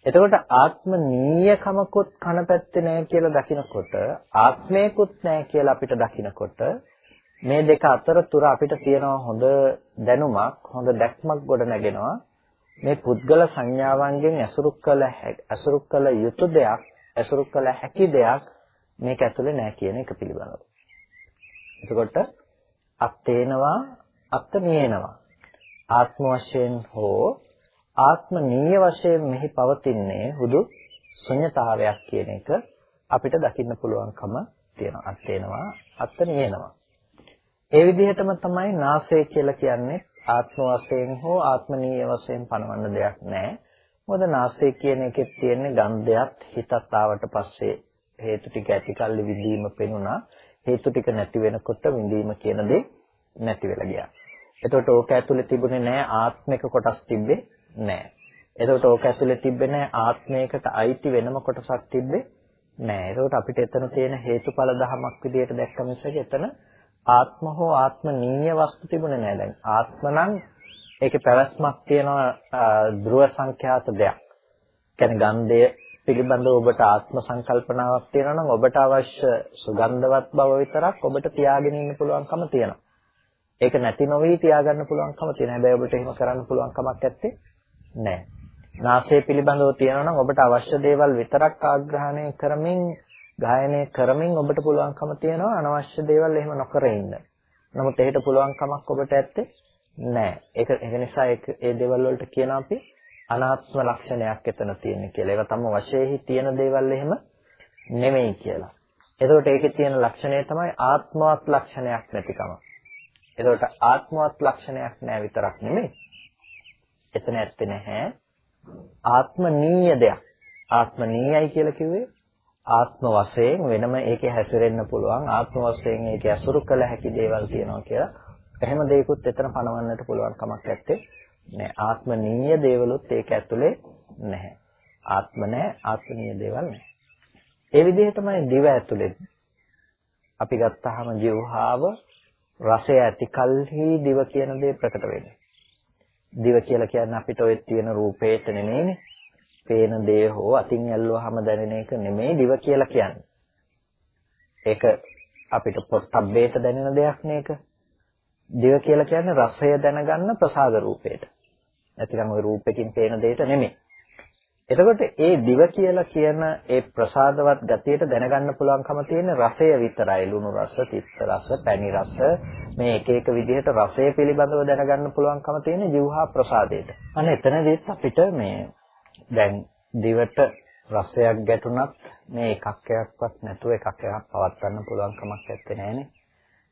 එතකොට ආත්මනීයකමකුත් කන පැත්තේ නැහැ කියලා දකිනකොට ආත්මයකුත් නැහැ කියලා අපිට දකිනකොට මේ දෙක අතර තුර අපිට තියෙනවා හොඳ දැනුමක් හොඳ දැක්මක් ගොඩ නැගෙනවා මේ පුද්ගල සංඥාවන්ගෙන් ඇසුරු කළ ඇසුරු කළ යුතු දෙයක් ඇසුරු කළ හැකි දෙයක් මේක ඇතුලේ නැහැ කියන එක පිළිබඳව. එතකොට අත්තේනවා අත්ත නියනවා ආත්ම වශයෙන් හෝ ආත්මනීය වශයෙන් මෙහි පවතින්නේ හුදු ශුන්‍යතාවයක් කියන එක අපිට දකින්න පුළුවන්කම තියෙනවා. අත්ේනවා, අත්නියනවා. ඒ විදිහටම තමයි නාසය කියලා කියන්නේ ආත්ම වශයෙන් හෝ ආත්මනීය වශයෙන් පනවන්න දෙයක් නැහැ. මොකද නාසය කියන එකෙත් තියෙන්නේ ගන්ධයත් හිතත් ආවට පස්සේ හේතු ටික ඇතිකල්ලි විඳීම පෙනුණා. හේතු ටික නැති වෙනකොට විඳීම කියන දේ නැති වෙලා ගියා. එතකොට ඕක ඇතුලේ තිබුණේ නැහැ ආත්මික කොටස් තිබ්බේ නැහැ. එතකොට ඕක ඇතුලේ තිබ්බේ නැහැ ආත්මයකට අයිති වෙනම කොටසක් තිබ්බේ නැහැ. එතකොට අපිට එතන තියෙන හේතුඵල ධමයක් විදිහට දැක්ක මිසක එතන ආත්ම හෝ ආත්මනීය වස්තු තිබුණේ නැහැ දැන්. ආත්ම නම් ඒකේ පැවැත්මක් තියෙනවා ධ්‍රුව සංඛ්‍යාත දෙයක්. කියන්නේ ගන්ධය පිළිබඳව ඔබට ආත්ම සංකල්පනාවක් තියෙනවා නම් ඔබට අවශ්‍ය සුගන්ධවත් බව විතරක් ඔබට තියාගෙන ඉන්න පුළුවන්කම තියෙනවා. ඒක නැති නොවි තියාගන්න පුළුවන්කම තියෙනවා. හැබැයි ඔබට එහෙම කරන්න පුළුවන් කමක් නැත්තේ නැහැ. නාසය පිළිබඳව තියෙනවා නම් ඔබට අවශ්‍ය දේවල් විතරක් ආග්‍රහණය කරමින් ගායනය කරමින් ඔබට පුළුවන්කම තියෙනවා අනවශ්‍ය දේවල් එහෙම නොකර ඉන්න. නමුත් එහෙට පුළුවන් කමක් ඔබට ඇත්තේ නැහැ. ඒක ඒක නිසා ඒ දේවල් වලට කියනවා අපි අනාත්ම ලක්ෂණයක් එතන තියෙන කියලා. ඒවා තම වශයෙන්හි තියෙන දේවල් එහෙම නෙමෙයි කියලා. එතකොට ඒකේ තියෙන ලක්ෂණය තමයි ආත්මවත් ලක්ෂණයක් නැතිකම. එතකොට ආත්මවත් ලක්ෂණයක් නෑ විතරක් නෙමෙයි. එතන ඇත්තේ නැහැ ආත්මනීය දෙයක්. ආත්මනීයයි කියලා කිව්වේ ආත්ම වශයෙන් වෙනම ඒකේ හැසිරෙන්න පුළුවන් ආත්ම වශයෙන් ඒකේ අසුරු කළ හැකි දේවල් තියෙනවා කියලා. එහෙම දෙයක්ත් එතන පනවන්නට පුළුවන් කමක් නැත්තේ නෑ. ආත්මනීය දේවලුත් ඒක ඇතුලේ නැහැ. ආත්ම නැහැ ආත්මනීය දේවල් නැහැ. ඒ විදිහටමයි දිව ඇතුලේ අපි ගත්තාම ජීවහාව රසය ඇති කල්හි දිව කියන දේ ප්‍රකට වෙන්නේ. දිව කියලා කියන්නේ අපිට ඔය තියෙන රූපේට නෙමෙයිනේ. පේන දේ හෝ අතින් ඇල්ලුවාම දැනෙන එක නෙමෙයි දිව කියලා කියන්නේ. ඒක අපිට පොට්ටබ්බේට දැනෙන දෙයක් නේක. දිව කියලා කියන්නේ රසය දැනගන්න ප්‍රසාද රූපේට. නැතිනම් ওই රූපෙකින් පේන දෙයට නෙමෙයි. එතකොට ඒ දිව කියලා කියන ඒ ප්‍රසාදවත් ගතියට දැනගන්න පුළුවන්කම තියෙන රසය විතරයි. ලුණු රස, තිත්ත රස, පැණි රස මේ එක එක විදිහට රසය පිළිබඳව දැනගන්න පුළුවන්කම තියෙන જીවහා ප්‍රසාදයට. අන්න එතනදීත් අපිට මේ දැන් දිවට රසයක් ගැටුණත් මේ එකක් එකක්වත් නැතුව එකක් එකක් පවත් ගන්න පුළුවන් කමක් නැත්තේ නෑනේ.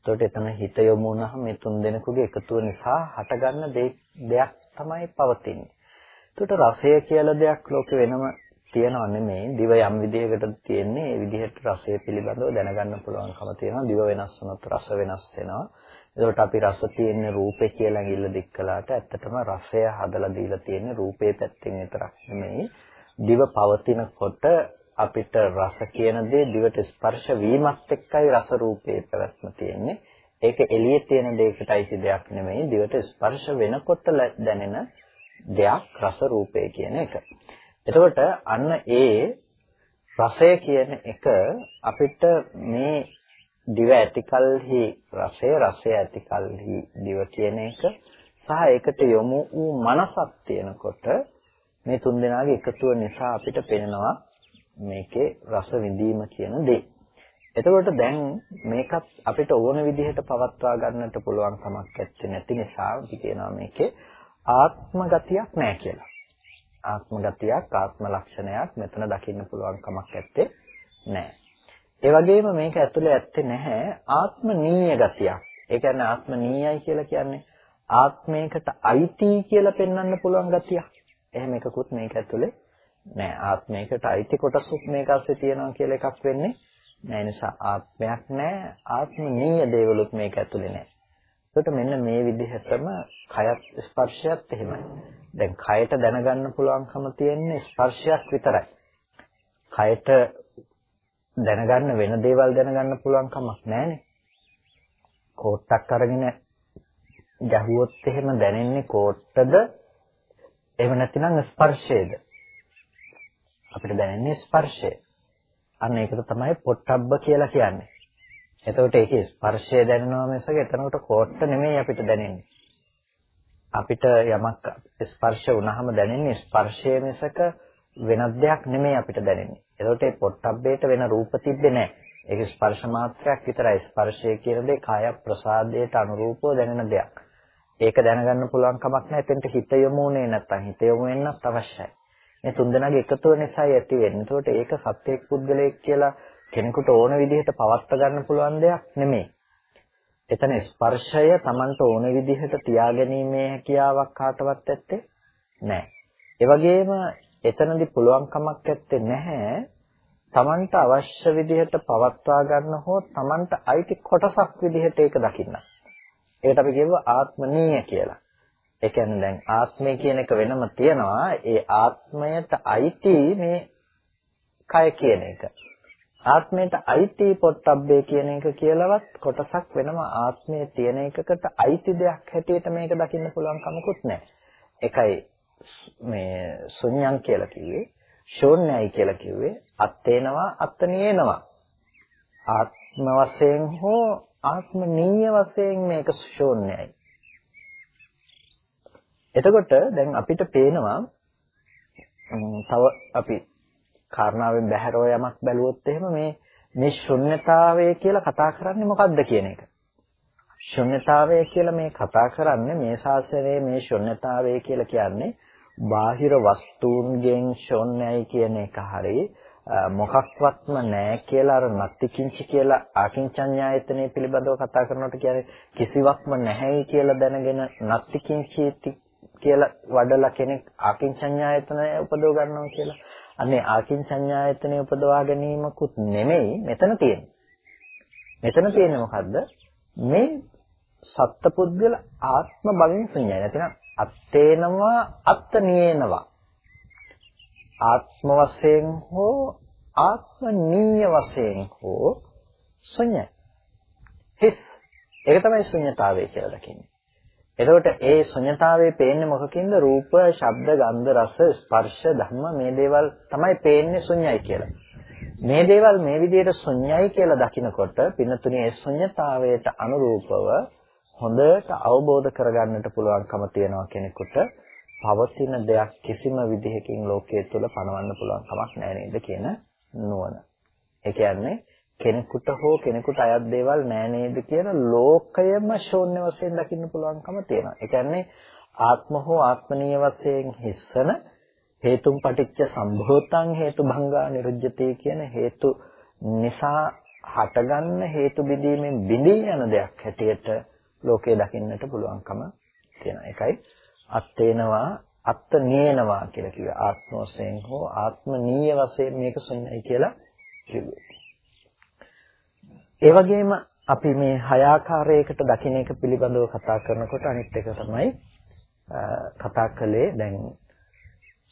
ඒකට එතන හිත යොමු වුණාම මේ තුන් දෙනෙකුගේ එකතුව නිසා හටගන්න දෙයක් තමයි පවතින්නේ. ඒකට රසය කියලා දෙයක් ලෝකෙ වෙනම තියනව නෙමෙයි. දිව යම් විදිහකට තියෙන්නේ ඒ විදිහට රසය පිළිබඳව දැනගන්න පුළුවන්කම තියෙනවා. දිව වෙනස් වුණොත් රස වෙනස් වෙනවා. ඒකට අපි රස තියෙන රූපේ කියලා ගිල්ල දික් කළාට ඇත්තටම රසය හදලා දීලා තියෙන්නේ රූපේ පැත්තෙන් විතරක් නෙමෙයි. දිව පවතිනකොට අපිට රස කියන දේ දිවට ස්පර්ශ වීමත් එක්කයි රස රූපේ පැවැත්ම තියෙන්නේ. ඒක එළියේ තියෙන දෙයකටයි දෙයක් නෙමෙයි. දිවට ස්පර්ශ වෙනකොට දැනෙන දෙයක් රස රූපය කියන එක. එතකොට අන්න ඒ රසය කියන එක අපිට මේ දිව ඇතිකල්හි රසය රසය ඇතිකල්හි දිව කියන එක සහ ඒකට යොමු වූ මනසක් තියෙනකොට මේ තුන් දෙනාගේ එකතුව නිසා අපිට පෙනෙනවා මේකේ රස විඳීම කියන දේ. එතකොට දැන් මේකත් අපිට ඕන විදිහට පවත්වා ගන්නට පුළුවන් කමක් නැති නිසා අපි කියනවා මේකේ ආත්ම ගතියක් නැහැ කියලා. ආත්ම ගතියක් ආත්ම ලක්ෂණයක් මෙතන දකින්න පුළුවන් කමක් නැත්තේ නැහැ. ඒ වගේම මේක ඇතුලේ ඇත්තේ නැහැ ආත්මනීය ගතියක්. ඒ කියන්නේ ආත්මනීයයි කියලා කියන්නේ ආත්මයකට අයිති කියලා පෙන්වන්න පුළුවන් ගතියක්. එහෙම එකකුත් මේක ඇතුලේ නෑ. ආත්මයකට අයිති කොටසක් මේක ඇස්සේ තියනවා කියලා එකක් වෙන්නේ නෑ. නිසා ආත්මයක් නෑ. ආත්මනීය දේවලුත් මේක ඇතුලේ නෑ. එතකොට මෙන්න මේ විදිහටම කයත් ස්පර්ශයත් එහෙමයි. දැන් කයට දැනගන්න පුළුවන්කම තියෙන්නේ ස්පර්ශයක් විතරයි. කයට දැනගන්න වෙන දේවල් දැනගන්න පුළුවන් කමක් නැහැනේ. කෝට්ටක් අරගෙන ගැහුවොත් එහෙම දැනෙන්නේ කෝට්ටද එහෙම නැතිනම් ස්පර්ශයේද? අපිට දැනෙන්නේ ස්පර්ශය. අන්න ඒකට තමයි පොට්ටබ්බ කියලා කියන්නේ. එතකොට ඒකේ ස්පර්ශය දැනෙනවා මිසක එතනකට කෝට්ට නෙමෙයි අපිට දැනෙන්නේ. අපිට යමක් ස්පර්ශ වුණාම දැනෙන්නේ ස්පර්ශය මිසක වෙනත් දෙයක් නෙමෙයි අපිට දැනෙන්නේ. එතකොට මේ පොට්ටබ්බේට වෙන රූප තිබ්බේ නැහැ. ඒක ස්පර්ශ මාත්‍රයක් විතරයි. ස්පර්ශය කියන දේ කාය ප්‍රසාදයට අනුරූපව දැනෙන දෙයක්. ඒක දැනගන්න පුළුවන් කමක් නැහැ. එතෙන්ට හිත යොමුනේ නැත්තම් හිත යොමු වෙන්නත් අවශ්‍යයි. මේ තුන්දෙනාගේ එකතුව නිසායි ඇති වෙන්නේ. ඒකට ඒක සත්‍යයක් පුද්ගලයෙක් කියලා කෙනෙකුට ඕන විදිහට පවත්වා ගන්න පුළුවන් දෙයක් නෙමෙයි. එතන ස්පර්ශය Tamanට ඕන විදිහට තියාගැනීමේ හැකියාවක් කාටවත් ඇත්තේ නැහැ. ඒ වගේම එතනදී පුළුවන් කමක් ඇත්තේ නැහැ. Tamanට අවශ්‍ය විදිහට පවත්වා ගන්න හෝ Tamanට අයිති කොටසක් විදිහට ඒක දකින්න. ඒකට අපි කියුවා ආත්මනීය කියලා. ඒ කියන්නේ දැන් ආත්මය කියන එක වෙනම තියෙනවා. ඒ ආත්මයට අයිති මේ කය කියන එක. ආත්මයට අයිති පොට්ටබ්බේ කියන එක කියලාවත් කොටසක් වෙනම ආත්මයේ තියෙන එකකට අයිති දෙයක් හැටියට මේක දකින්න පුළුවන් කමකුත් නැහැ. ඒකයි මේ ශුන්‍යං කියලා කිව්වේ. ශූන්‍යයි කියලා කිව්වේ අත්තේනවා අත්තනියේනවා. ආත්ම වශයෙන් හෝ ආත්මනීය වශයෙන් මේක ශූන්‍යයි. එතකොට දැන් අපිට පේනවා තව අපි කාරණාවෙන් බැහැරව යමක් බැලුවොත් එහෙම මේ මේ ශුන්්‍යතාවය කියලා කතා කරන්නේ මොකක්ද කියන එක. ශුන්්‍යතාවය කියලා මේ කතා කරන්නේ මේ ශාසනයේ මේ ශුන්්‍යතාවය කියලා කියන්නේ බාහිර වස්තුන්ගෙන් ශුන්‍යයි කියන එක හරියි මොකක්වත්ම නැහැ කියලා අර නත්තිකින්චි කියලා ආකින්චඤ්ඤායතනෙ පිළිබඳව කතා කරනකොට කියන්නේ කිසිවක්ම නැහැයි කියලා දැනගෙන නත්තිකින්චි කියලා වඩලා කෙනෙක් ආකින්චඤ්ඤායතනය උපදව ගන්නවා කියලා. අනේ ආකින්චඤ්ඤායතනය උපදවා ගැනීමකුත් නෙමෙයි මෙතන තියෙන්නේ. මෙතන තියෙන්නේ මොකද්ද? මේ සත්පුද්ගල ආත්ම භවෙන් ශුන්‍යයි. නැතිනම් අත්තේනවා අත්තනියේනවා. ආත්ම වශයෙන් හෝ ආත්මනීය වශයෙන් හෝ ශුන්‍යයි. හිස් ඒක තමයි ශුන්‍යතාවය කියලා දකින්නේ. එතකොට ඒ ශුන්‍යතාවයේ පේන්නේ මොකකින්ද? රූප, ශබ්ද, ගන්ධ, රස, ස්පර්ශ, ධම්ම මේ දේවල් තමයි පේන්නේ ශුන්‍යයි කියලා. මේ දේවල් මේ විදිහට ශුන්‍යයි කියලා දකිනකොට පින්නතුණි ඒ ශුන්‍යතාවයට අනුරූපව හොඳට අවබෝධ කරගන්නට පුළුවන්කම තියනවා කෙනෙකුට පවතින දෙයක් කිසිම විදිහකින් ලෝකයේ තුල පණවන්න පුළුවන් කමක් නැහැ නේද කියන නුවණ. ඒ කියන්නේ කෙනෙකුට හෝ කෙනෙකුට අයත් දේවල් නෑ නේද කියන ලෝකයම ශූන්‍ය වශයෙන් දකින්න පුළුවන්කම තියෙනවා. ඒ කියන්නේ ආත්ම හෝ ආත්මනීය වශයෙන් හිස්සන හේතුම් පටිච්ච සම්භූතං හේතු භංගා නිරුජ්‍යතේ කියන හේතු නිසා හටගන්න හේතු බිඳීමෙන් බිඳී යන දෙයක් හැටියට ලෝකේ දකින්නට පුළුවන්කම තියෙනවා. ඒකයි අත්තේනවා අත්ත නියනවා කියලා කිව්වේ. ආත්ම වශයෙන් හෝ ආත්මනීය වශයෙන් මේක ශුන්‍යයි කියලා කිව්වේ. ඒ වගේම අපි මේ හය ආකාරයකට දකින්න එක පිළිබඳව කතා කරනකොට අනිත් එක තමයි කතා කළේ දැන්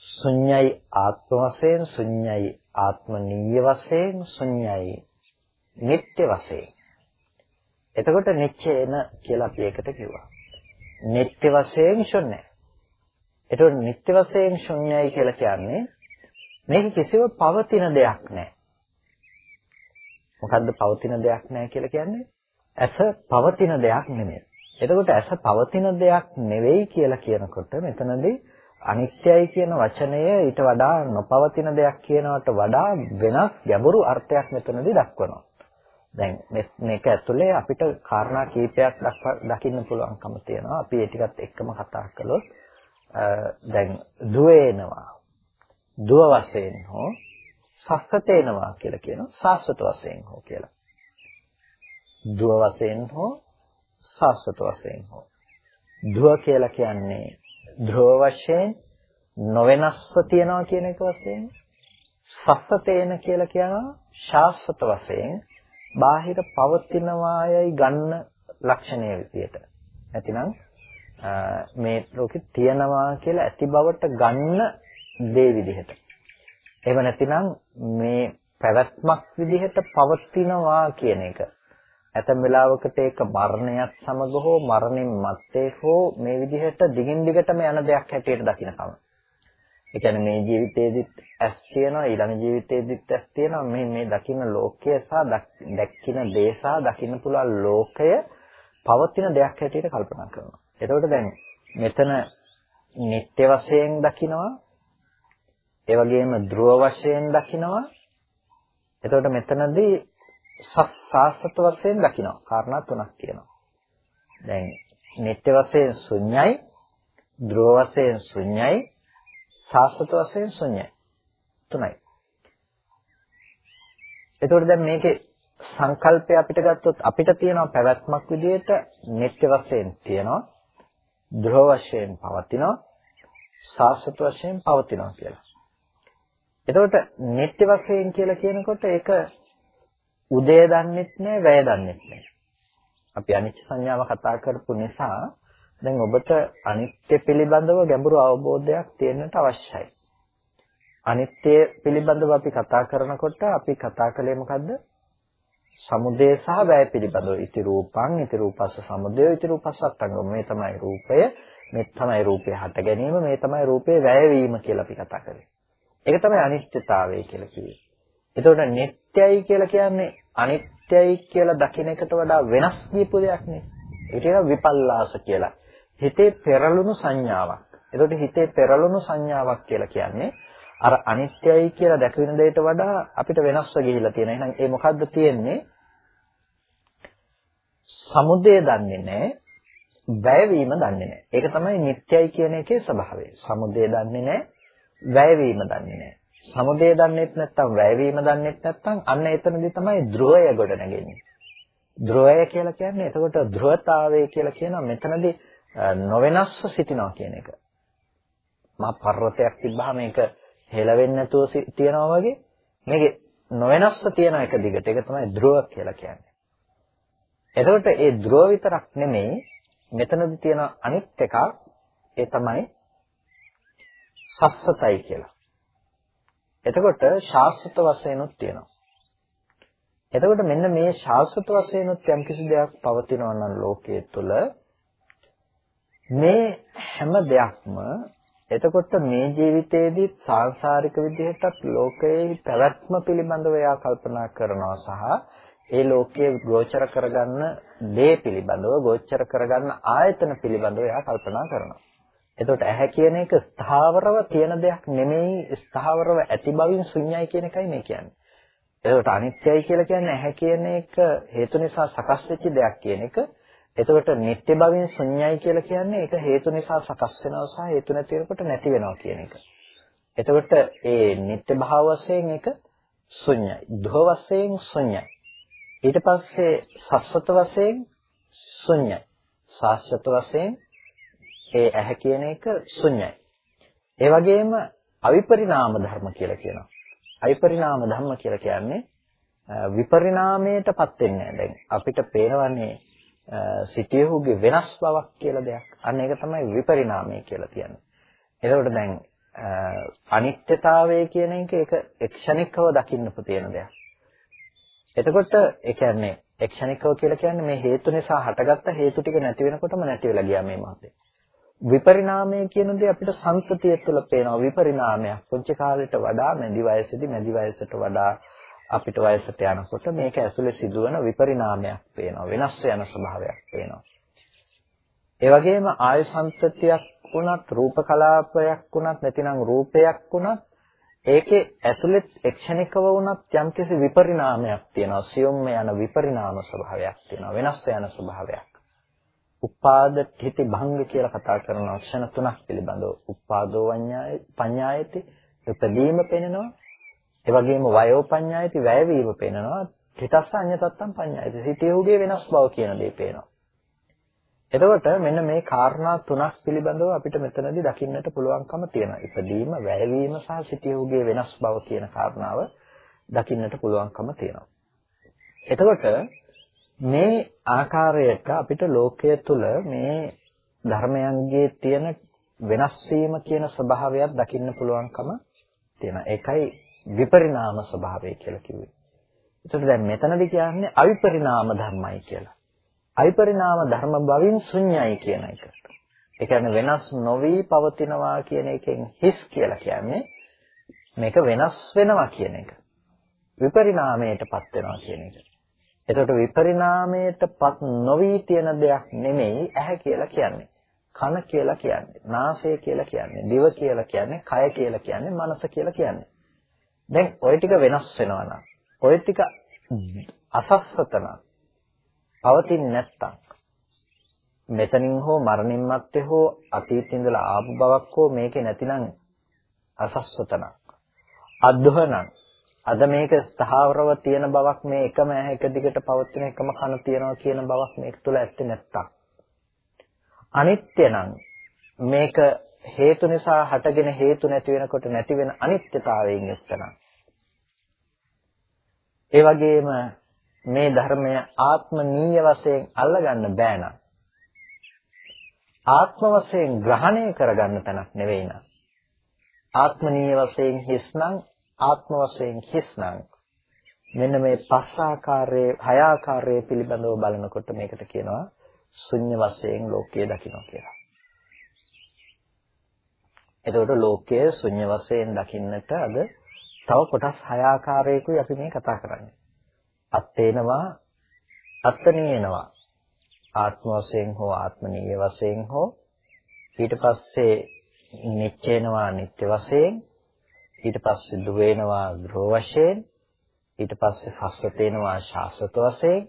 ශුන්‍යයි ආත්ම වශයෙන් ශුන්‍යයි ආත්මනීය වශයෙන් ශුන්‍යයි නිට්ටය වශයෙන්. එතකොට නිච්චේන කියලා අපි ඒකට කිව්වා. නිට්ටය වශයෙන් ශුන්‍යයි. එතකොට නිට්ටය වශයෙන් ශුන්‍යයි කියලා කියන්නේ මේක කිසිව පවතින දෙයක් නැහැ මොකද්ද පවතින දෙයක් නැහැ කියලා කියන්නේ? ඇස පවතින දෙයක් නෙමෙයි. එතකොට ඇස පවතින දෙයක් නෙවෙයි කියලා කියනකොට මෙතනදී අනිත්‍යයි කියන වචනය ඊට වඩා නොපවතින දෙයක් කියනවට වඩා වෙනස් ගැඹුරු අර්ථයක් මෙතනදී දක්වනවා. දැන් මේක ඇතුලේ අපිට කාරණා කීපයක් දකින්න පුළුවන්කම තියෙනවා. අපි ඒ ටිකත් එක්කම කතා කළොත් දැන් දුවේනවා. දුව වශයෙන් හෝ සස්සතේනවා කියලා කියනවා සාස්වත වශයෙන් හෝ කියලා. දුව වශයෙන් හෝ සාස්වත වශයෙන් හෝ. දුව කියලා කියන්නේ ධ්‍රව වශයෙන් නොවෙනස්ව තියනවා කියන එක වශයෙන් සස්සතේන කියලා කියනවා ශාස්වත වශයෙන් බාහිර පවතිනවායයි ගන්න ලක්ෂණය විදියට. නැතිනම් මේ ලෝකේ තියනවා කියලා ඇති බවට ගන්න දේ විදිහට. එහෙම නැතිනම් මේ පැවැත්මක් විදිහට පවතිනවා කියන එක. ඇතැම් වෙලාවකට ඒක මරණයත් සමග හෝ මරණින් මත්තේ හෝ මේ විදිහට දිගින් දිගටම යන දෙයක් හැටියට දකින්නකම. ඒ කියන්නේ මේ ජීවිතේදිත් ඇස් තියෙනවා ඊළඟ ජීවිතේදිත් ඇස් තියෙනවා මේ මේ දකින්න ලෝකය සහ දැක්කින දේ සහ දකින්න පුළුවන් ලෝකය පවතින දෙයක් හැටියට කල්පනා කරනවා. එතකොට දැන් මෙතන නිත්‍ය වශයෙන් දකිනවා ඒ වගේම ධ්‍රුව වශයෙන් දකිනවා. එතකොට මෙතනදී සස්සාසත වශයෙන් දකිනවා. කාරණා තුනක් කියනවා දැන් නිත්‍ය වශයෙන් ශුන්‍යයි ධ්‍රුව වශයෙන් ශුන්‍යයි සාසත වශයෙන් ශුන්‍යයි. තුනයි. එතකොට දැන් මේකේ සංකල්පය අපිට ගත්තොත් අපිට තියෙනවා පැවැත්මක් විදිහට නිත්‍ය වශයෙන් තියෙනවා ධ්‍රුව වශයෙන් පවතිනවා සාසත වශයෙන් පවතිනවා කියලා. එතකොට නිත්‍ය වශයෙන් කියලා කියනකොට ඒක උදය දන්නෙත් නෑ වැය දන්නෙත් නෑ. අපි අනිත්‍ය සංඥාව කතා කරපු නිසා දැන් ඔබට අනිත්‍ය පිළිබඳව ගැඹුරු අවබෝධයක් තියෙන්නට අවශ්‍යයි. අනිත්‍ය පිළිබඳව අපි කතා කරනකොට අපි කතා කළේ මොකද්ද? සමුදය සහ වැය පිළිබඳව. ඉති රූපං, ඉති රූපස්ස සමුදය, ඉති රූපස්ස අට්ඨංගම. මේ තමයි රූපය, මේ තමයි රූපය හට ගැනීම, මේ තමයි රූපේ වැය වීම කියලා අපි කතා කරේ. ඒක තමයි අනිත්‍යතාවය කියලා කිව්වේ. එතකොට නිට්ටයයි කියලා කියන්නේ අනිත්‍යයි කියලා දකින එකට වඩා වෙනස් දීපු දෙයක් නේ. ඒක කියන විපල්ලාස කියලා. හිතේ පෙරළුණු සංඥාවක්. එතකොට හිතේ පෙරළුණු සංඥාවක් කියලා කියන්නේ අර අනිත්‍යයි කියලා දැකගෙන දෙයට වඩා අපිට වෙනස්ව ගිහිලා තියෙන. එහෙනම් ඒ මොකද්ද තියෙන්නේ? සමුදය දන්නේ නැහැ. වැයවීම දන්නේ නැහැ. ඒක තමයි නිට්ටයයි කියන එකේ ස්වභාවය. සමුදය දන්නේ නැහැ. වැයවීම දන්නේ නැහැ. සමුදය දන්නේත් නැත්නම් වැයවීම දන්නේත් නැත්නම් අන්න එතනදී තමයි ධ්‍රුවය ගොඩ නැගෙන්නේ. ධ්‍රුවය කියලා කියන්නේ එතකොට ධ්‍රුවතාවය කියලා කියනවා මෙතනදී නොවෙනස්ව සිටිනවා කියන එක. මා පර්වතයක් තිබ්බහම මේක හෙලවෙන්නේ නැතුව තියනවා වගේ මේකේ නොවෙනස්ව තියෙන එක දිගට ඒක තමයි ධ්‍රුව කියලා කියන්නේ. එතකොට ඒ ධ්‍රුව විතරක් නෙමෙයි මෙතනදී තියෙන අනිත් එකක් ඒ තමයි සස්සතයි කියලා. එතකොට ශාස්ත්‍ර වශයෙන්ුත් තියෙනවා. එතකොට මෙන්න මේ ශාස්ත්‍ර වශයෙන්ුත් යම්කිසි දෙයක් පවතිනවා නම් ලෝකයේ තුල මේ හැම දෙයක්ම එතකොට මේ ජීවිතයේදී සාංශාරික විදිහටත් ලෝකයේ පැවැත්ම පිළිබඳව එයා කල්පනා කරනවා සහ ඒ ලෝකයේ ගෝචර කරගන්න දේ පිළිබඳව ගෝචර කරගන්න ආයතන පිළිබඳව එයා කල්පනා කරනවා. එතකොට ඇහැ කියන එක ස්ථාවරව තියෙන දෙයක් නෙමෙයි ස්ථාවරව ඇති බවින් ශුන්‍යයි කියන එකයි මේ කියන්නේ. එතකොට අනිත්‍යයි කියලා කියන්නේ ඇහැ කියන එක හේතු නිසා සකස් වෙච්ච දෙයක් කියන එක. එතකොට නිට්ටය බවින් ශුන්‍යයි කියලා කියන්නේ ඒක හේතු නිසා සකස් වෙනවා සහ හේතු නැති වෙනකොට නැති වෙනවා කියන එක. එතකොට ඒ නිට්ටය භාව වශයෙන් ඒක ශුන්‍යයි. ධව වශයෙන් ශුන්‍යයි. ඊට පස්සේ සස්වත වශයෙන් ශුන්‍යයි. සාස්වත වශයෙන් ඒ ඇහැ කියන එක ශුන්‍යයි. ඒ වගේම අවිපරිණාම ධර්ම කියලා කියනවා. අවිපරිණාම ධර්ම කියලා කියන්නේ විපරිණාමයටපත් වෙන්නේ දැන් අපිට පේනවනේ සිටියහුගේ වෙනස් බවක් කියලා දෙයක්. අන්න ඒක තමයි විපරිණාමය කියලා කියන්නේ. එතකොට දැන් අනිත්‍යතාවය කියන එක ඒක එක්ෂණිකව දකින්න තියෙන දෙයක්. එතකොට ඒ කියන්නේ එක්ෂණිකව කියලා කියන්නේ මේ හේතු නිසා හටගත්ත හේතු ටික නැති වෙනකොටම නැති වෙලා ගියා මේ මොහොතේ. විපරිණාමය කියන දේ අපිට සංස්කෘතිය තුළ පේනවා විපරිණාමයක්. පුංචි කාලයට වඩා මැදි වයසේදී මැදි වයසට වඩා අපිට වයසට යනකොට මේක ඇතුලේ සිදුවන විපරිණාමයක් පේනවා. වෙනස් වෙන ස්වභාවයක් පේනවා. ඒ වගේම ආයු සංතතියක් වුණත් රූප කලාපයක් වුණත් නැතිනම් රූපයක් වුණත් ඒකේ ඇතුළේ එක්ෂණිකව වුණත් යම්කිසි විපරිණාමයක් තියෙනවා. සියුම්ම යන විපරිණාම ස්වභාවයක් තියෙනවා. වෙනස් වෙන ස්වභාවයක්. උපාද තිති භංග කියලා කතා කරන ක්ෂණ තුනක් පිළිබඳව. උපාදෝ වඤ්ඤාය පඤ්ඤායති. උපදීම පෙනෙනවා. ඒ වගේම වයෝ පඤ්ඤායති වැයවීම පෙනෙනවා. තිතස්ස අඤ්ඤතත්තම් පඤ්ඤායති. සිටියුගේ වෙනස් බව කියන දේ පේනවා. එතකොට මෙන්න මේ කාරණා තුනක් පිළිබඳව අපිට මෙතනදී දකින්නට පුළුවන්කම තියෙනවා. ඉපදීම වැයවීම සහ සිටියුගේ වෙනස් බව කියන කාරණාව දකින්නට පුළුවන්කම තියෙනවා. එතකොට මේ ආකාරයට අපිට ලෝකයේ තුල මේ ධර්මයන්ගේ තියෙන වෙනස් වීම කියන ස්වභාවයක් දකින්න පුළුවන්කම තියෙනවා. ඒකයි විපරිණාම ස්වභාවය කියලා කිව්වේ. ඒතකොට දැන් මෙතනදී කියන්නේ අවිපරිණාම ධර්මයි කියලා. අවිපරිණාම ධර්ම බවින් ශුන්‍යයි කියන එක. ඒ කියන්නේ වෙනස් නොවි පවතිනවා කියන එකෙන් හිස් කියලා කියන්නේ මේක වෙනස් වෙනවා කියන එක. විපරිණාමයටපත් වෙනවා කියන එක. එතකොට විපරිණාමයටපත් නොවි තියෙන දෙයක් නෙමෙයි ඇහැ කියලා කියන්නේ. කන කියලා කියන්නේ, නාසය කියලා කියන්නේ, දිව කියලා කියන්නේ, කය කියලා කියන්නේ, මනස කියලා කියන්නේ. දැන් ওই ටික වෙනස් වෙනවා නම්, ওই ටික අසස්සතන පවතින්නේ නැත්තම් මෙතනින් හෝ මරණින් මත්තේ හෝ අතීතේ ඉඳලා ආපු බවක් හෝ මේකේ නැතිනම් අසස්සතන අද්දහනං අද මේක ස්ථාවරව තියෙන බවක් මේ එකම ඇහැ එක දිගට පවතින එකම කන තියනවා කියන බවක් මේක තුල ඇත්තේ නැත්තම්. අනිත්‍ය නම් මේක හේතු නිසා හටගෙන හේතු නැති වෙනකොට නැති වෙන අනිත්‍යතාවයෙන් යුක්ත නම් ඒ වගේම මේ ධර්මය ආත්මනීය වශයෙන් අල්ලගන්න බෑ නම් ආත්ම වශයෙන් ග්‍රහණය කරගන්න තැනක් නෙවෙයි නම් ආත්මනීය වශයෙන් හිස්නම් ආත්ම වශයෙන් හිස්නම් මෙන්න මේ පස් ආකාරයේ හය ආකාරයේ පිළිබඳව බලනකොට මේකට කියනවා ශුන්‍ය වශයෙන් ලෝකය දකිනවා කියලා. එතකොට ලෝකයේ ශුන්‍ය වශයෙන් දකින්නට අද තව කොටස් හය ආකාරයකුයි අපි මේ කතා කරන්නේ. අත්තේනවා අත්තනේනවා ආත්ම වශයෙන් හෝ ආත්මනීය වශයෙන් හෝ ඊට පස්සේ නිච්චේනවා නිත්‍ය වශයෙන් ඊට පස්සේ දුවේනවා ධ්‍රුව වශයෙන් ඊට පස්සේ සස්වතේනවා ශාස්වත වශයෙන්